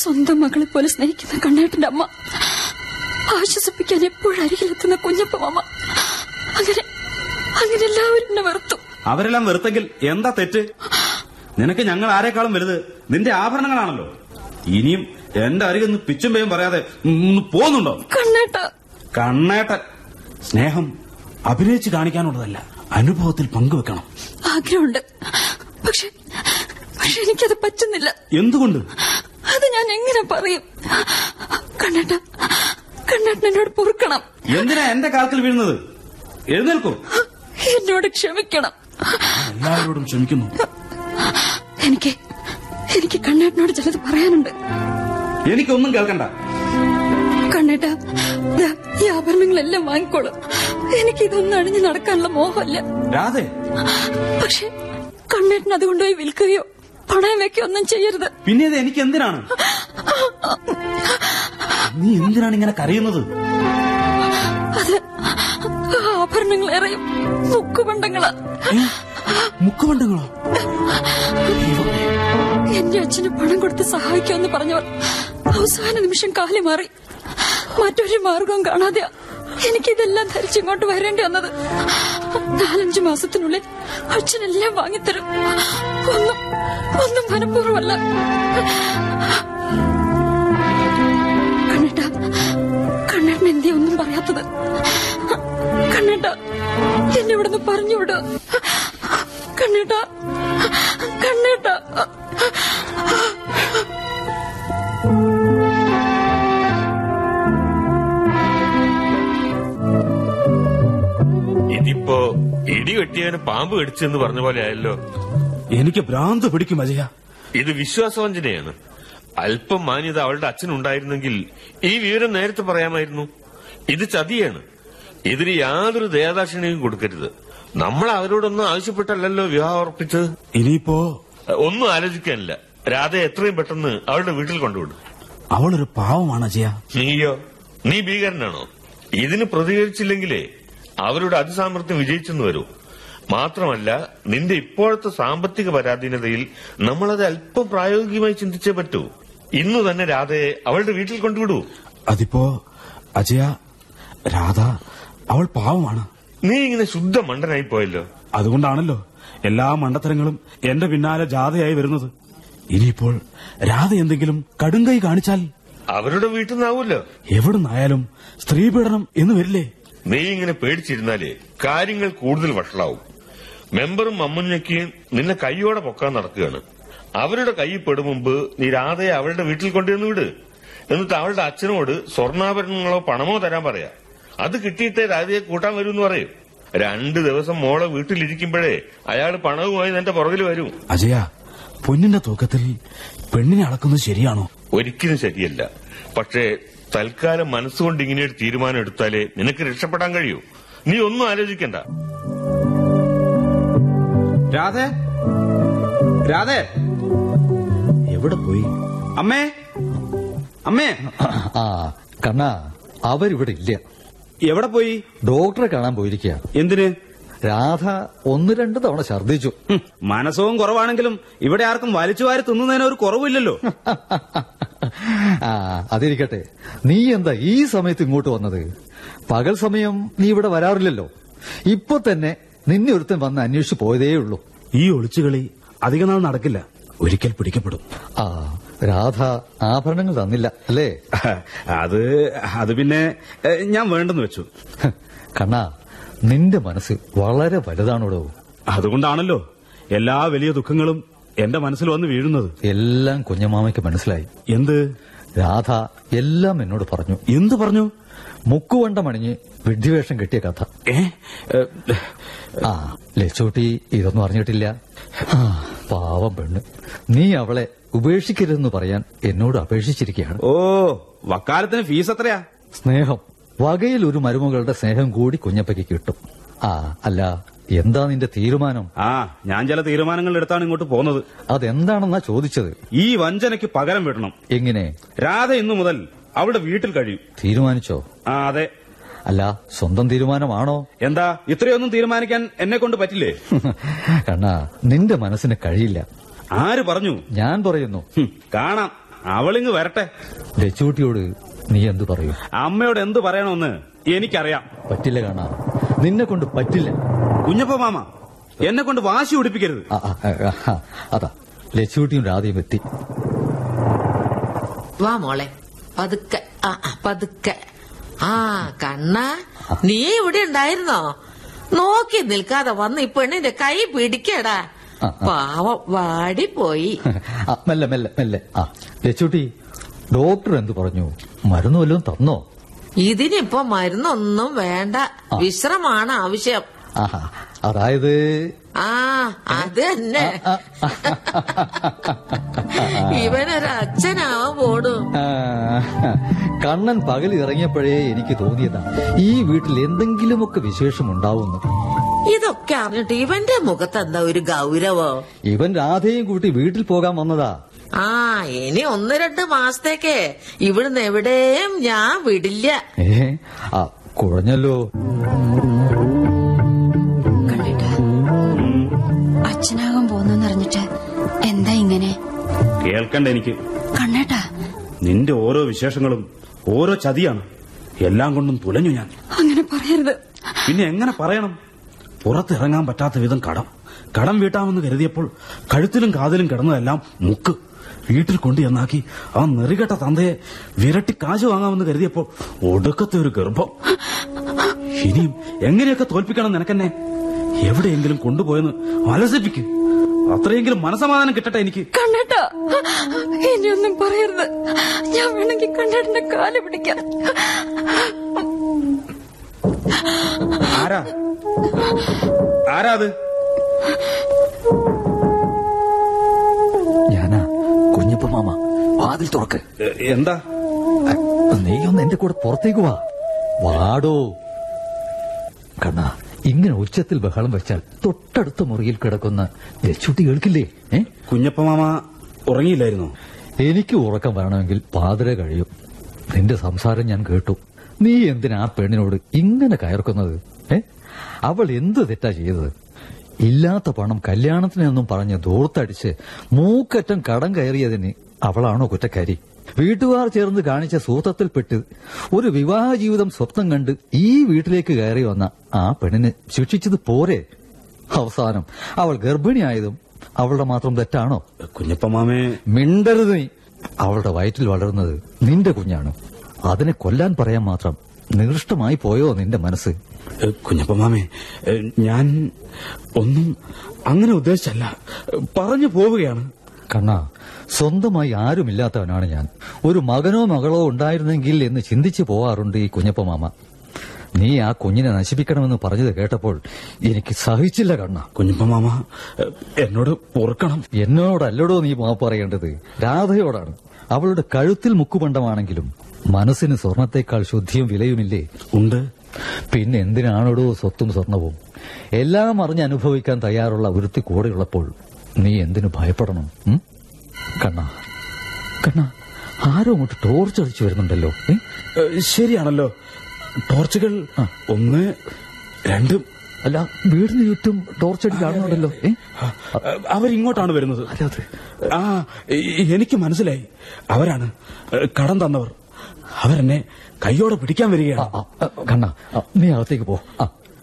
സ്വന്തം മകളെ പോലെ സ്നേഹിക്കുന്ന കണ്ണേട്ടന്റെ അമ്മ. ആശ്വസിപ്പിക്കാൻ എപ്പോഴും അരികിലെത്തുന്ന കുഞ്ഞപ്പ മാമ അങ്ങനെ അങ്ങനെ എല്ലാവരും എന്നെ വെറുത്തു. അവരെല്ലാം വെറുത്തെങ്കിൽ എന്താ തെറ്റ്? നിനക്ക് ഞങ്ങൾ ആരെക്കാളും വലുത്? നിന്റെ ആഭരണങ്ങളാണല്ലോ. ഇനിയും എന്റെ അരികിൽ നിന്ന് പിച്ചും പേയും പറയാതെ പോകുന്നുണ്ടോ കണ്ണേട്ട കണ്ണേട്ടൻ. സ്നേഹം അഭിനയിച്ച് കാണിക്കാനുള്ളതല്ല അനുഭവത്തിൽ പങ്കുവെക്കണം. ആഗ്രഹമുണ്ട്. പക്ഷെ പക്ഷെ എനിക്കത് പറ്റുന്നില്ല. എന്തുകൊണ്ട്? അത് ഞാൻ എങ്ങനെ പറയും? കണ്ണേട്ട കണ്ണേട്ടൻ എന്നോട് പൊറുക്കണം. എന്തിനാ എന്റെ കാലത്തിൽ വീഴുന്നത്? എഴുന്നേൽക്കൂ. എന്നോട് ക്ഷമിക്കണം. എല്ലാവരോടും ക്ഷമിക്കുന്നു. എനിക്ക് എനിക്ക് കണ്ണേട്ടനോട് ചിലത് പറയാനുണ്ട്. എനിക്കൊന്നും കേൾക്കണ്ട. കണ്ണേട്ട ഈ ആഭരണങ്ങളെല്ലാം വാങ്ങിക്കോളും. എനിക്ക് ഇതൊന്നും അണിഞ്ഞു നടക്കാനുള്ള മോഹമല്ല. രാധേ. പക്ഷെ കണ്ണേട്ടൻ അത് കൊണ്ടുപോയി വിൽക്കുകയോ പണയം വെക്കുകയോ ഒന്നും ചെയ്യരുത്. പിന്നെ ഇത് എനിക്ക് എന്തിനാണ് നീ എന്തിനാണ് ഇങ്ങനെ കരയുന്നത്? അത് ആഭരണങ്ങളേറെയും മുക്കുപണ്ടങ്ങളാ. മുക്കുമണ്ടങ്ങളോ എന്റെ അച്ഛന് പണം കൊടുത്ത് സഹായിക്കാമെന്ന് പറഞ്ഞവർ അവസാന നിമിഷം കാലി മാറി. മറ്റൊരു മാർഗം കാണാതെ എനിക്കിതെല്ലാം ധരിച്ചിങ്ങോട്ട് വരേണ്ടി വന്നത്. നാലഞ്ചു മാസത്തിനുള്ളിൽ അച്ഛനെല്ലാം വാങ്ങിത്തരും. ഒന്നും ഒന്നും മനഃപൂർവമല്ല. പറയാത്തത്. കണ്ണേട്ട എന്നെ ഇവിടുന്ന് പറഞ്ഞുവിടുക കണ്ണേട്ട കണ്ണേട്ട. ഇതിപ്പോ ഇടി വെട്ടിയവന് പാമ്പ് കടിച്ചെന്ന് പറഞ്ഞ പോലെ ആയല്ലോ. എനിക്ക് ഭ്രാന്ത് പിടിക്കും അജയ. ഇത് വിശ്വാസവഞ്ചനയാണ്. അല്പം മാന്യത അവളുടെ അച്ഛനുണ്ടായിരുന്നെങ്കിൽ ഈ വിവരം നേരത്തെ പറയാമായിരുന്നു. ഇത് ചതിയാണ്. ഇതിന് യാതൊരു ദയാദാക്ഷിണ്യവും കൊടുക്കരുത്. നമ്മൾ അവരോടൊന്നും ആവശ്യപ്പെട്ടല്ലല്ലോ വിവാഹം ഉറപ്പിച്ചത്? ഇനിയിപ്പോ? ഒന്നും ആലോചിക്കാനില്ല. രാധ എത്രയും പെട്ടെന്ന് അവളുടെ വീട്ടിൽ കൊണ്ടുവിടും. അവളൊരു പാവമാണ് അജയ. നീയോ? നീ ഭീകരനാണോ? ഇതിന് പ്രതികരിച്ചില്ലെങ്കിലേ അവരുടെ അതിസാമർത്ഥ്യം വിജയിച്ചെന്ന് വരൂ. മാത്രമല്ല നിന്റെ ഇപ്പോഴത്തെ സാമ്പത്തിക പരാധീനതയിൽ നമ്മളത് അല്പം പ്രായോഗികമായി ചിന്തിച്ചേ പറ്റൂ. ഇന്ന് തന്നെ രാധയെ അവളുടെ വീട്ടിൽ കൊണ്ടുവിടൂ. അതിപ്പോ അജയ രാധ അവൾ പാവമാണ്. നീ ഇങ്ങനെ ശുദ്ധ മണ്ടനായി പോയല്ലോ. അതുകൊണ്ടാണല്ലോ എല്ലാ മണ്ടത്തരങ്ങളും എന്റെ പിന്നാലെ ജാഥയായി വരുന്നത്. ഇനിയിപ്പോൾ രാധ എന്തെങ്കിലും കടുങ്കൈ കാണിച്ചാൽ അവരുടെ വീട്ടിൽ നിന്നാവൂല്ലോ. എവിടുന്നായാലും സ്ത്രീപീഡനം എന്ന് വരില്ലേ? നീ ഇങ്ങനെ പേടിച്ചിരുന്നാലേ കാര്യങ്ങൾ കൂടുതൽ വഷളാവും. മെമ്പറും അമ്മുഞ്ഞയ്ക്കും നിന്നെ കൈയോടെ പൊക്കാൻ നടക്കുകയാണ്. അവരുടെ കൈയിൽ പെടും മുമ്പ് നീ രാധയെ അവരുടെ വീട്ടിൽ കൊണ്ടുവന്ന് വിട്. എന്നിട്ട് അവളുടെ അച്ഛനോട് സ്വർണാഭരണങ്ങളോ പണമോ തരാൻ പറയാ. അത് കിട്ടിയിട്ടേ രാധയെ കൂട്ടാൻ വരൂ എന്ന് പറയും. രണ്ടു ദിവസം മോളെ വീട്ടിലിരിക്കുമ്പോഴേ അയാൾ പണവുമായി നിന്റെ പുറകിൽ വരും. അജയ പൊന്നിന്റെ തൂക്കത്തിൽ പെണ്ണിനെ അളക്കുന്നത് ശരിയാണോ? ഒരിക്കലും ശരിയല്ല. പക്ഷേ തൽക്കാലം മനസ്സുകൊണ്ട് ഇങ്ങനെ ഒരു തീരുമാനം എടുത്താലേ നിനക്ക് രക്ഷപ്പെടാൻ കഴിയൂ. നീ ഒന്നും ആലോചിക്കണ്ട. രാധേ? രാധേ? എവിടെ പോയി? അമ്മേ? അമ്മേ? ആ കണ്ണാ അവരിവിടെ ഇല്ല. എവിടെ പോയി? ഡോക്ടറെ കാണാൻ പോയിരിക്കുക എന്തിന്? രാധ ഒന്ന് രണ്ട് തവണ ഛർദ്ദിച്ചു. മനസ്സവും കുറവാണെങ്കിലും ഇവിടെ ആർക്കും വലിച്ചു വാരി തിന്നുന്നതിന് ഒരു കുറവില്ലല്ലോ. ആ അതിരിക്കട്ടെ. നീ എന്താ ഈ സമയത്ത് ഇങ്ങോട്ട് വന്നത്? പകൽ സമയം നീ ഇവിടെ വരാറില്ലല്ലോ. ഇപ്പൊ തന്നെ നിന്നെ ഒരുത്തൻ വന്ന് അന്വേഷിച്ചു പോയതേ ഉള്ളൂ ഈ ഒളിച്ചുകളി അധികനാൾ നടക്കില്ല. ഒരിക്കൽ പിടിക്കപ്പെടും. ആ രാധ ആഭരണങ്ങൾ തന്നില്ല അല്ലേ? അത് അത് പിന്നെ ഞാൻ വേണ്ടെന്ന് വെച്ചു. കണ്ണാ നിന്റെ മനസ്സ് വളരെ വലുതാണോടോ? അതുകൊണ്ടാണല്ലോ എല്ലാ വലിയ ദുഃഖങ്ങളും എന്റെ മനസ്സിൽ വന്ന് വീഴുന്നത്. എല്ലാം കുഞ്ഞമാമയ്ക്ക് മനസ്സിലായി. എന്ത്? രാധ എല്ലാം എന്നോട് പറഞ്ഞു. എന്തു പറഞ്ഞു? മുക്കുവണ്ടമണിഞ്ഞ് വിഡ്ഢിവേഷം കെട്ടിയ കഥ. ആ ലച്ചോട്ടി ഇതൊന്നും അറിഞ്ഞിട്ടില്ല. ആ, പാവം പെണ്ണ്. നീ അവളെ ഉപേക്ഷിക്കരുതെന്ന് പറയാൻ എന്നോട് അപേക്ഷിച്ചിരിക്കുകയാണ്. ഓ വക്കാലത്തിന് ഫീസ് എത്രയാ? സ്നേഹം. വകയിൽ ഒരു മരുമകളുടെ സ്നേഹം കൂടി കുഞ്ഞപ്പയ്ക്ക് കിട്ടും. ആ അല്ല എന്താ നിന്റെ തീരുമാനം? ആ ഞാൻ ചില തീരുമാനങ്ങൾ എടുത്താണ് ഇങ്ങോട്ട് പോകുന്നത്. അതെന്താണെന്നാ ചോദിച്ചത്? ഈ വഞ്ചനയ്ക്ക് പകരം വിടണം. എങ്ങനെ? രാധ ഇന്നു മുതൽ അവളുടെ വീട്ടിൽ കഴിയും. തീരുമാനിച്ചോ? ആ അതെ. അല്ല സ്വന്തം തീരുമാനമാണോ? എന്താ ഇത്രയൊന്നും തീരുമാനിക്കാൻ എന്നെ കൊണ്ട് പറ്റില്ലേ? കണ്ണാ നിന്റെ മനസ്സിന് കഴിയില്ല. ആര് പറഞ്ഞു? ഞാൻ പറയുന്നു. കാണാം. അവളിങ് വരട്ടെ. രച്ചുകൂട്ടിയോട് നീ എന്ത് പറയും? അമ്മയോട് എന്തു പറയണമെന്ന് എനിക്കറിയാം. പറ്റില്ല കാണാ നിന്നെ കൊണ്ട് പറ്റില്ല. കുഞ്ഞപ്പ മാമ എന്നെ കൊണ്ട് വാശി പിടിപ്പിക്കരുത്. അതാ. ലച്ചുകൂട്ടിയും രാധയും എത്തി. വാ മോളെ. പതുക്കെ ആ പതുക്കെ. ആ കണ്ണ നീ ഇവിടെ ഉണ്ടായിരുന്നോ? നോക്കി നിൽക്കാതെ വന്ന് ഈ പെണ്ണിന്റെ കൈ പിടിക്കടാ. പാവം വാടിപ്പോയി പോയി. മെല്ലെ മെല്ലെ മെല്ലെ. ആ ലച്ചൂട്ടി ഡോക്ടർ എന്ത് പറഞ്ഞു? മരുന്ന് വല്ലതും തന്നോ? ഇതിനിപ്പോ മരുന്നൊന്നും വേണ്ട. വിശ്രമാണ് ആവശ്യം. അതായത് ആ അത് തന്നെ ഇവനൊരച്ഛനാവാൻ പോടും കണ്ണൻ പകൽ ഇറങ്ങിയപ്പോഴേ എനിക്ക് തോന്നിയതാ. ഈ വീട്ടിൽ എന്തെങ്കിലുമൊക്കെ വിശേഷം ഉണ്ടാവുന്നു ഇതൊക്കെ അറിഞ്ഞിട്ട് ഇവന്റെ മുഖത്ത് എന്താ ഒരു ഗൗരവോ? ഇവൻ രാധയും കൂട്ടി വീട്ടിൽ പോകാൻ വന്നതാ. ആ ഇനി ഒന്ന് രണ്ട് മാസത്തേക്ക് ഇവിടുന്ന് എവിടെയും ഞാൻ വിടില്ല. ഏ ആ കുഴഞ്ഞല്ലോ. കേൾക്കണ്ട എനിക്ക്. കണ്ണേട്ടാ. നിന്റെ ഓരോ വിശേഷങ്ങളും ഓരോ ചതിയാണ്. എല്ലാം കൊണ്ടും തുലഞ്ഞു ഞാൻ. അങ്ങനെ പറയരുത്. പിന്നെ എങ്ങനെ പറയണം? പുറത്തിറങ്ങാൻ പറ്റാത്ത വിധം കടം. കടം വീട്ടാമെന്ന് കരുതിയപ്പോൾ കഴുത്തിലും കാതിലും കിടന്നതെല്ലാം മുക്ക്. വീട്ടിൽ കൊണ്ടു ചെന്നാക്കി ആ നെറികെട്ട തന്തയെ വിരട്ടി കാശ് വാങ്ങാമെന്ന് കരുതിയപ്പോൾ ഒടുക്കത്തെ ഒരു ഗർഭം. ഇനിയും എങ്ങനെയൊക്കെ തോൽപ്പിക്കണം നിനക്കെന്നെ? എവിടെയെങ്കിലും കൊണ്ടുപോയെന്ന് മലസിപ്പിക്കും അത്രയെങ്കിലും മനസമാധാനം കിട്ടട്ടെ എനിക്ക്. കണ്ണേട്ടാ ഇനിയൊന്നും പറയരുത്. ഞാൻ വേണമെങ്കിൽ കണ്ണട്ടന്റെ കാൽ പിടിക്കാം. ആരാ? ആരാ അത്? ഞാനാ കുഞ്ഞപ്പ മാമ. വാതിൽ തുറക്ക്. എന്താ? നീ ഒന്ന് എന്റെ കൂടെ പുറത്തേക്ക് വാ. വാടോ. കണ്ണ ഇങ്ങനെ ഉച്ചത്തിൽ ബഹളം വെച്ചാൽ തൊട്ടടുത്ത മുറിയിൽ കിടക്കുന്ന ലച്ചുട്ടി കേൾക്കില്ലേ? ഏ? കുഞ്ഞപ്പ മാമ ഉറങ്ങിയില്ലായിരുന്നോ? എനിക്ക് ഉറക്കം വേണമെങ്കിൽ പാതിരെ കഴിയും. നിന്റെ സംസാരം ഞാൻ കേട്ടു. നീ എന്തിനാ പെണ്ണിനോട് ഇങ്ങനെ കയർക്കുന്നത് ഏ? അവൾ എന്ത് തെറ്റാ ചെയ്തത്? ഇല്ലാത്ത പണം കല്യാണത്തിനെന്നും പറഞ്ഞ് ദൂർത്തടിച്ച് മൂക്കറ്റം കടം കയറിയതിന് അവളാണോ കുറ്റക്കാരി? വീട്ടുകാർ ചേർന്ന് കാണിച്ച സൂത്രത്തിൽപ്പെട്ട് ഒരു വിവാഹ ജീവിതം സ്വപ്നം കണ്ട് ഈ വീട്ടിലേക്ക് കയറി വന്ന ആ പെണ്ണിന് ശിക്ഷിച്ചത് പോരെ. അവസാനം അവൾ ഗർഭിണിയായതും അവളുടെ മാത്രം തെറ്റാണോ? കുഞ്ഞപ്പമാമേ മിണ്ടരുത് നീ. അവളുടെ വയറ്റിൽ വളരുന്നത് നിന്റെ കുഞ്ഞാണ്. അതിനെ കൊല്ലാൻ പറയാൻ മാത്രം നികൃഷ്ടമായി പോയോ നിന്റെ മനസ്സ്? കുഞ്ഞപ്പമാമേ കുഞ്ഞപ്പ മാമേ ഞാൻ ഒന്നും അങ്ങനെ ഉദ്ദേശിച്ചല്ല. പറഞ്ഞു പോവുകയാണ്. കണ്ണ സ്വന്തമായി ആരുമില്ലാത്തവനാണ് ഞാൻ. ഒരു മകനോ മകളോ ഉണ്ടായിരുന്നെങ്കിൽ എന്ന് ചിന്തിച്ചു പോവാറുണ്ട് ഈ കുഞ്ഞപ്പ മാമ. നീ ആ കുഞ്ഞിനെ നശിപ്പിക്കണമെന്ന് പറഞ്ഞത് കേട്ടപ്പോൾ എനിക്ക് സഹിച്ചില്ല കണ്ണ. കുഞ്ഞപ്പ മാമ എന്നോട് പൊറുക്കണം എന്നോടല്ലടോ നീ മാപ്പ് പറയേണ്ടത്. രാധയോടാണ്. അവളുടെ കഴുത്തിൽ മുക്കുപണ്ടമാണെങ്കിലും മനസ്സിന് സ്വർണത്തെക്കാൾ ശുദ്ധിയും വിലയുമില്ലേ? ഉണ്ട്. പിന്നെ എന്തിനാണോടോ സ്വത്തും സ്വർണവും? എല്ലാം അറിഞ്ഞ് അനുഭവിക്കാൻ തയ്യാറുള്ള ഒരുത്തി കൂടെയുള്ളപ്പോൾ നീ എന്തിനു ഭയപ്പെടണം? കണ്ണ കണ്ണ ആരോ അങ്ങോട്ട് ടോർച്ച് അടിച്ചു വരുന്നുണ്ടല്ലോ ശരിയാണല്ലോ. ടോർച്ചുകൾ ഒന്ന് രണ്ടും. അല്ല വീടിന് ചുറ്റും ടോർച്ചടി കാണുന്നുണ്ടല്ലോ അവരിങ്ങോട്ടാണ് വരുന്നത്. ആ എനിക്ക് മനസ്സിലായി. അവരാണ് കടം തന്നവർ. അവരെന്നെ കൈയോടെ പിടിക്കാൻ വരികയാണ്. കണ്ണ നീ അകത്തേക്ക് പോ.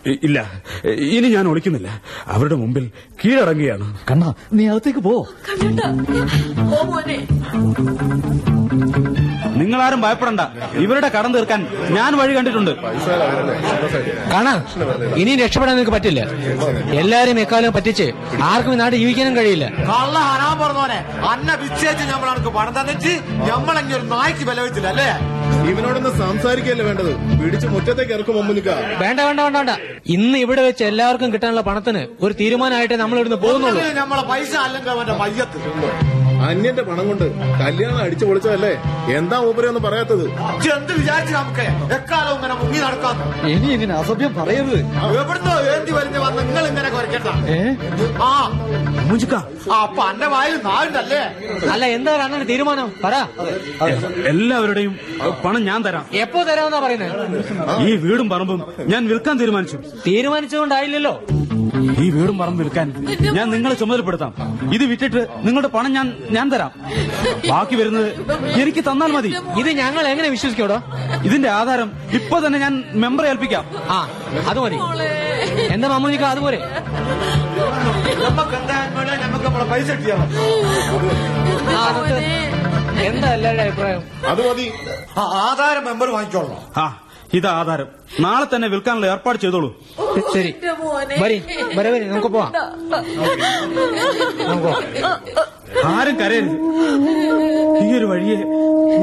ഇല്ല. ഇനി ഞാൻ ഒളിക്കുന്നില്ല. അവരുടെ മുമ്പിൽ കീഴടങ്ങുകയാണ്. കണ്ണ നീ അകത്തേക്ക് പോ. നിങ്ങളാരും ഭയപ്പെടണ്ട. ഇവരുടെ കടം തീർക്കാൻ ഞാൻ വഴി കണ്ടിട്ടുണ്ട്. കാണാ ഇനിയും രക്ഷപ്പെടാൻ നിങ്ങൾക്ക് പറ്റില്ല. എല്ലാരും എക്കാലം പറ്റിച്ച് ആർക്കും ഈ നാട് ജീവിക്കാനും കഴിയില്ല. കള്ള ഹരാൻ പറഞ്ഞോനെ അന്ന വിച്ഛേച്ച് നമ്മളാണ് പണം തന്നിട്ട് നമ്മളെങ്ങനെ ഒരു നായ്ക്ക് വില വെച്ചില്ല അല്ലേ? ഇവനോടൊന്ന് സംസാരിക്കല്ലേ വേണ്ടത്? പിടിച്ച് മുറ്റത്തേക്ക് ഇറക്കും മുമ്പിനിക്ക വേണ്ട വേണ്ട വേണ്ട വേണ്ട. ഇന്ന് ഇവിടെ വെച്ച് എല്ലാവർക്കും കിട്ടാനുള്ള പണത്തിന് ഒരു തീരുമാനമായിട്ട് നമ്മൾ ഇവിടുന്ന് പോകുന്നുള്ളൂ. നമ്മളെ പൈസ അല്ലെങ്കിൽ അവന്റെ മയ്യത്ത്. അന്യന്റെ പണം കൊണ്ട് കല്യാണം അടിച്ചു പൊളിച്ചതല്ലേ? എന്താ മൂപ്പരെ ഒന്നും പറയാത്തത്? എന്ത് വിചാരിച്ചു നമുക്ക്? എക്കാലവും ഇങ്ങനെ മുങ്ങി നടക്കാത്ത ഇനി ഇങ്ങനെ അസഭ്യം പറയരുത്. എവിടുന്നോ ഏന്തി വലിഞ്ഞ് വന്ന് നിങ്ങൾ ഇങ്ങനെ കുറയ്ക്കണ്ട ആ. മുഞ്ചിക്ക. ആ, അപ്പൊ അന്റെ വായിൽ നാളുണ്ടല്ലേ അല്ല എന്താ അണ്ണന്റെ തീരുമാനം? പറ. എല്ലാവരുടെയും പണം ഞാൻ തരാം. എപ്പോ തരാമെന്നാ പറയുന്നത് ഈ വീടും പറമ്പും ഞാൻ വിൽക്കാൻ തീരുമാനിച്ചു. തീരുമാനിച്ചുകൊണ്ടായില്ലല്ലോ ഈ വീടും പറമ്പ് വിൽക്കാൻ ഞാൻ നിങ്ങളെ ചുമതലപ്പെടുത്താം. ഇത് വിറ്റിട്ട് നിങ്ങളുടെ പണം ഞാൻ ഞാൻ തരാം. ബാക്കി വരുന്നത് എനിക്ക് തന്നാൽ മതി. ഇത് ഞങ്ങൾ എങ്ങനെ വിശ്വസിക്കോടോ ഇതിന്റെ ആധാരം ഇപ്പൊ തന്നെ ഞാൻ മെമ്പറെ ഏൽപ്പിക്കാം. ആ അത് മതി. എന്താ മമ്മൂനിക്ക അതുപോലെ നമുക്ക് വേണേ നമുക്ക് നമ്മളെ പൈസ എന്താ എല്ലാവരുടെ അഭിപ്രായം? അത് മതി. ആ, ആധാരം മെമ്പർ വാങ്ങിച്ചോളണം. ആ. ഇത് ആധാരം. നാളെ തന്നെ വിൽക്കാനുള്ള ഏർപ്പാട് ചെയ്തോളൂ. ശരി വരി വരെ വരി നമുക്ക് പോവാം. നമുക്ക് പോവാം. ആരും കരയരുത്. ഈ ഒരു വഴിയെ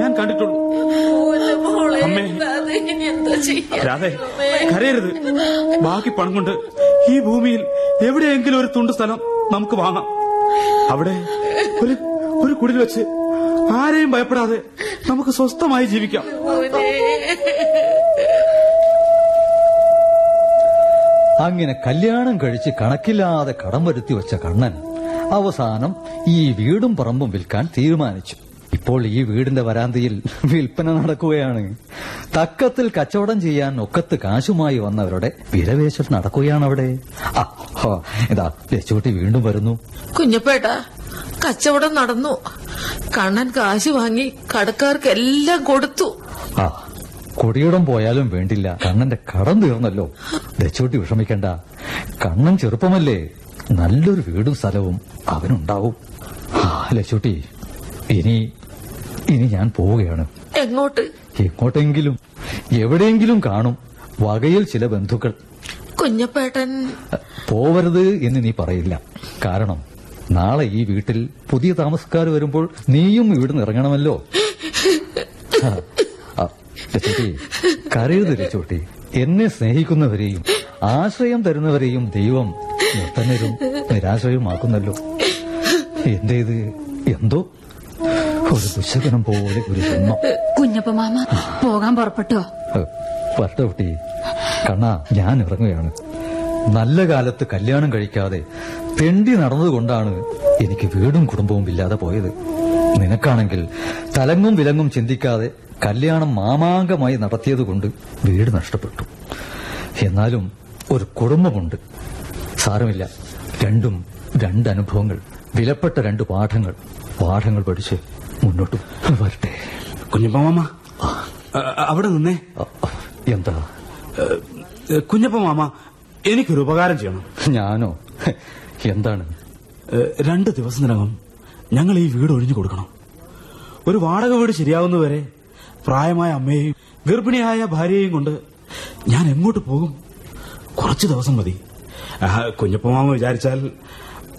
ഞാൻ കണ്ടിട്ടുള്ളൂ. അമ്മേ. രാധേ കരയരുത്. ബാക്കി പണം കൊണ്ട് ഈ ഭൂമിയിൽ എവിടെയെങ്കിലും ഒരു തുണ്ട് സ്ഥലം നമുക്ക് വാങ്ങാം. അവിടെ ഒരു ഒരു കുടിൽ വെച്ച് ആരെയും ഭയപ്പെടാതെ നമുക്ക് സ്വസ്ഥമായി ജീവിക്കാം. അങ്ങനെ കല്യാണം കഴിച്ച് കണക്കില്ലാതെ കടം വരുത്തി വെച്ച കണ്ണൻ അവസാനം ഈ വീടും പറമ്പും വിൽക്കാൻ തീരുമാനിച്ചു. ഇപ്പോൾ ഈ വീടിന്റെ വരാന്തയിൽ വിൽപ്പന നടക്കുകയാണ്. തക്കത്തിൽ കച്ചവടം ചെയ്യാൻ ഒക്കത്ത് കാശുമായി വന്നവരുടെ വിലവേശൽ നടക്കുകയാണ് അവിടെ. ഇതാ ലച്ചൂട്ടി വീണ്ടും വരുന്നു. കുഞ്ഞപ്പേട്ട കച്ചവടം നടന്നു. കണ്ണൻ കാശ് വാങ്ങി കടക്കാർക്ക് എല്ലാം കൊടുത്തു. ആ കൊടിയിടം പോയാലും വേണ്ടില്ല. കണ്ണന്റെ കടം തീർന്നല്ലോ. ദച്ചോട്ടി വിഷമിക്കണ്ട. കണ്ണൻ ചെറുപ്പമല്ലേ. നല്ലൊരു വീടും സ്ഥലവും അവനുണ്ടാവും. ആ ലച്ചോട്ടി ഇനി ഇനി ഞാൻ പോവുകയാണ്. എങ്ങോട്ട്? എങ്ങോട്ടെങ്കിലും എവിടെയെങ്കിലും കാണും. വകയിൽ ചില ബന്ധുക്കൾ. കുഞ്ഞപ്പേട്ടൻ. പോവരുത് എന്ന് നീ പറയില്ല. കാരണം നാളെ ഈ വീട്ടിൽ പുതിയ താമസക്കാർ വരുമ്പോൾ നീയും ഇവിടുന്ന് ഇറങ്ങണമല്ലോ. ലച്ചോട്ടി കരയുത് എന്നെ സ്നേഹിക്കുന്നവരെയും ആശ്രയം തരുന്നവരെയും ദൈവം നിർത്തനരും നിരാശ്രയമാക്കുന്നല്ലോ എന്റെ ഇത് എന്തോ? ഒരു ദുശകനം പോലെ ഒരു ജന്മം. കുഞ്ഞപ്പ മാമ പോകാൻ പുറപ്പെട്ടോ? വരട്ടെ കുട്ടി. കണ്ണാ ഞാൻ ഇറങ്ങുകയാണ്. നല്ല കാലത്ത് കല്യാണം കഴിക്കാതെ തെണ്ടി നടന്നതുകൊണ്ടാണ് എനിക്ക് വീടും കുടുംബവും ഇല്ലാതെ പോയത്. നിനക്കാണെങ്കിൽ തലങ്ങും വിലങ്ങും ചിന്തിക്കാതെ കല്യാണം മാമാങ്കമായി നടത്തിയതുകൊണ്ട് വീട് നഷ്ടപ്പെട്ടു. എന്നാലും ഒരു കുടുംബമുണ്ട്. സാരമില്ല. രണ്ടും രണ്ട് അനുഭവങ്ങൾ വിലപ്പെട്ട രണ്ട് പാഠങ്ങൾ പാഠങ്ങൾ പഠിച്ച് മുന്നോട്ട് വരട്ടെ. കുഞ്ഞപ്പമാമ അവിടെ നിന്നേ. എന്താ? കുഞ്ഞപ്പമാമ എനിക്കൊരു ഉപകാരം ചെയ്യണം. ഞാനോ? എന്താണ്? രണ്ട് ദിവസത്തിനകം ഞങ്ങൾ ഈ വീട് ഒഴിഞ്ഞു കൊടുക്കണം. ഒരു വാടക വീട് ശരിയാവുന്നവരെ പ്രായമായ അമ്മയെയും ഗർഭിണിയായ ഭാര്യയെയും കൊണ്ട് ഞാൻ എങ്ങോട്ട് പോകും? കുറച്ചു ദിവസം മതി. കുഞ്ഞപ്പമാമ വിചാരിച്ചാൽ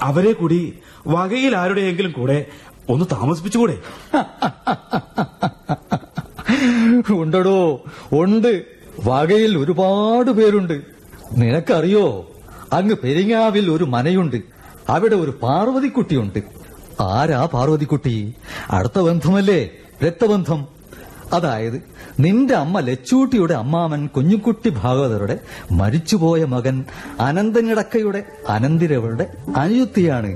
അവരെ കൂടി വകയിൽ ആരുടെയെങ്കിലും കൂടെ ഒന്ന് താമസിപ്പിച്ചുകൂടെ? ഉണ്ടടോ ഉണ്ട്. വകയിൽ ഒരുപാട് പേരുണ്ട്. നിനക്കറിയോ അങ്ങ് പെരിങ്ങാവിൽ ഒരു മനയുണ്ട്. അവിടെ ഒരു പാർവതിക്കുട്ടിയുണ്ട്. ആരാ പാർവതിക്കുട്ടി? അടുത്ത ബന്ധമല്ലേ? രക്തബന്ധം. അതായത് നിന്റെ അമ്മ ലച്ചൂട്ടിയുടെ അമ്മാമൻ കുഞ്ഞുകുട്ടി ഭാഗവതരുടെ മരിച്ചുപോയ മകൻ അനന്തനിടക്കയുടെ അനന്തിരവളുടെ അനുയുക്തിയാണ്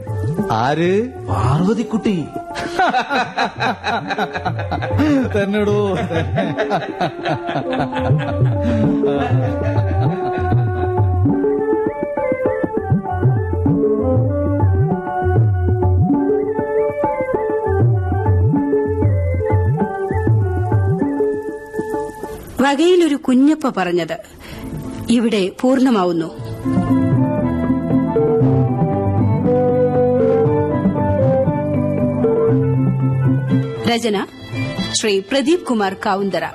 ആര്? പാർവതിക്കുട്ടി. തന്നെടോ. വകയിലൊരു കുഞ്ഞപ്പ പറഞ്ഞത് ഇവിടെ പൂർണമാവുന്നു. രചന ശ്രീ പ്രദീപ് കുമാർ കാവുന്തറ.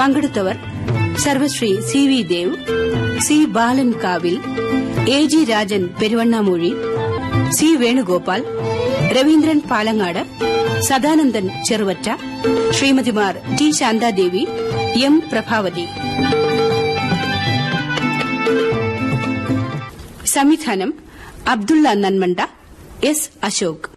പങ്കെടുത്തവർ സർവശ്രീ C V Dev C Balan Kavil A G Rajan Peruvannamuzhi C Venugopal Ravindran Palangad Sadanandan Cheruvatta ശ്രീമതിമാർ T Shanthadevi M Prabhavathi. സംവിധാനം അബ്ദുള്ള നന്മണ്ട എസ് അശോക്.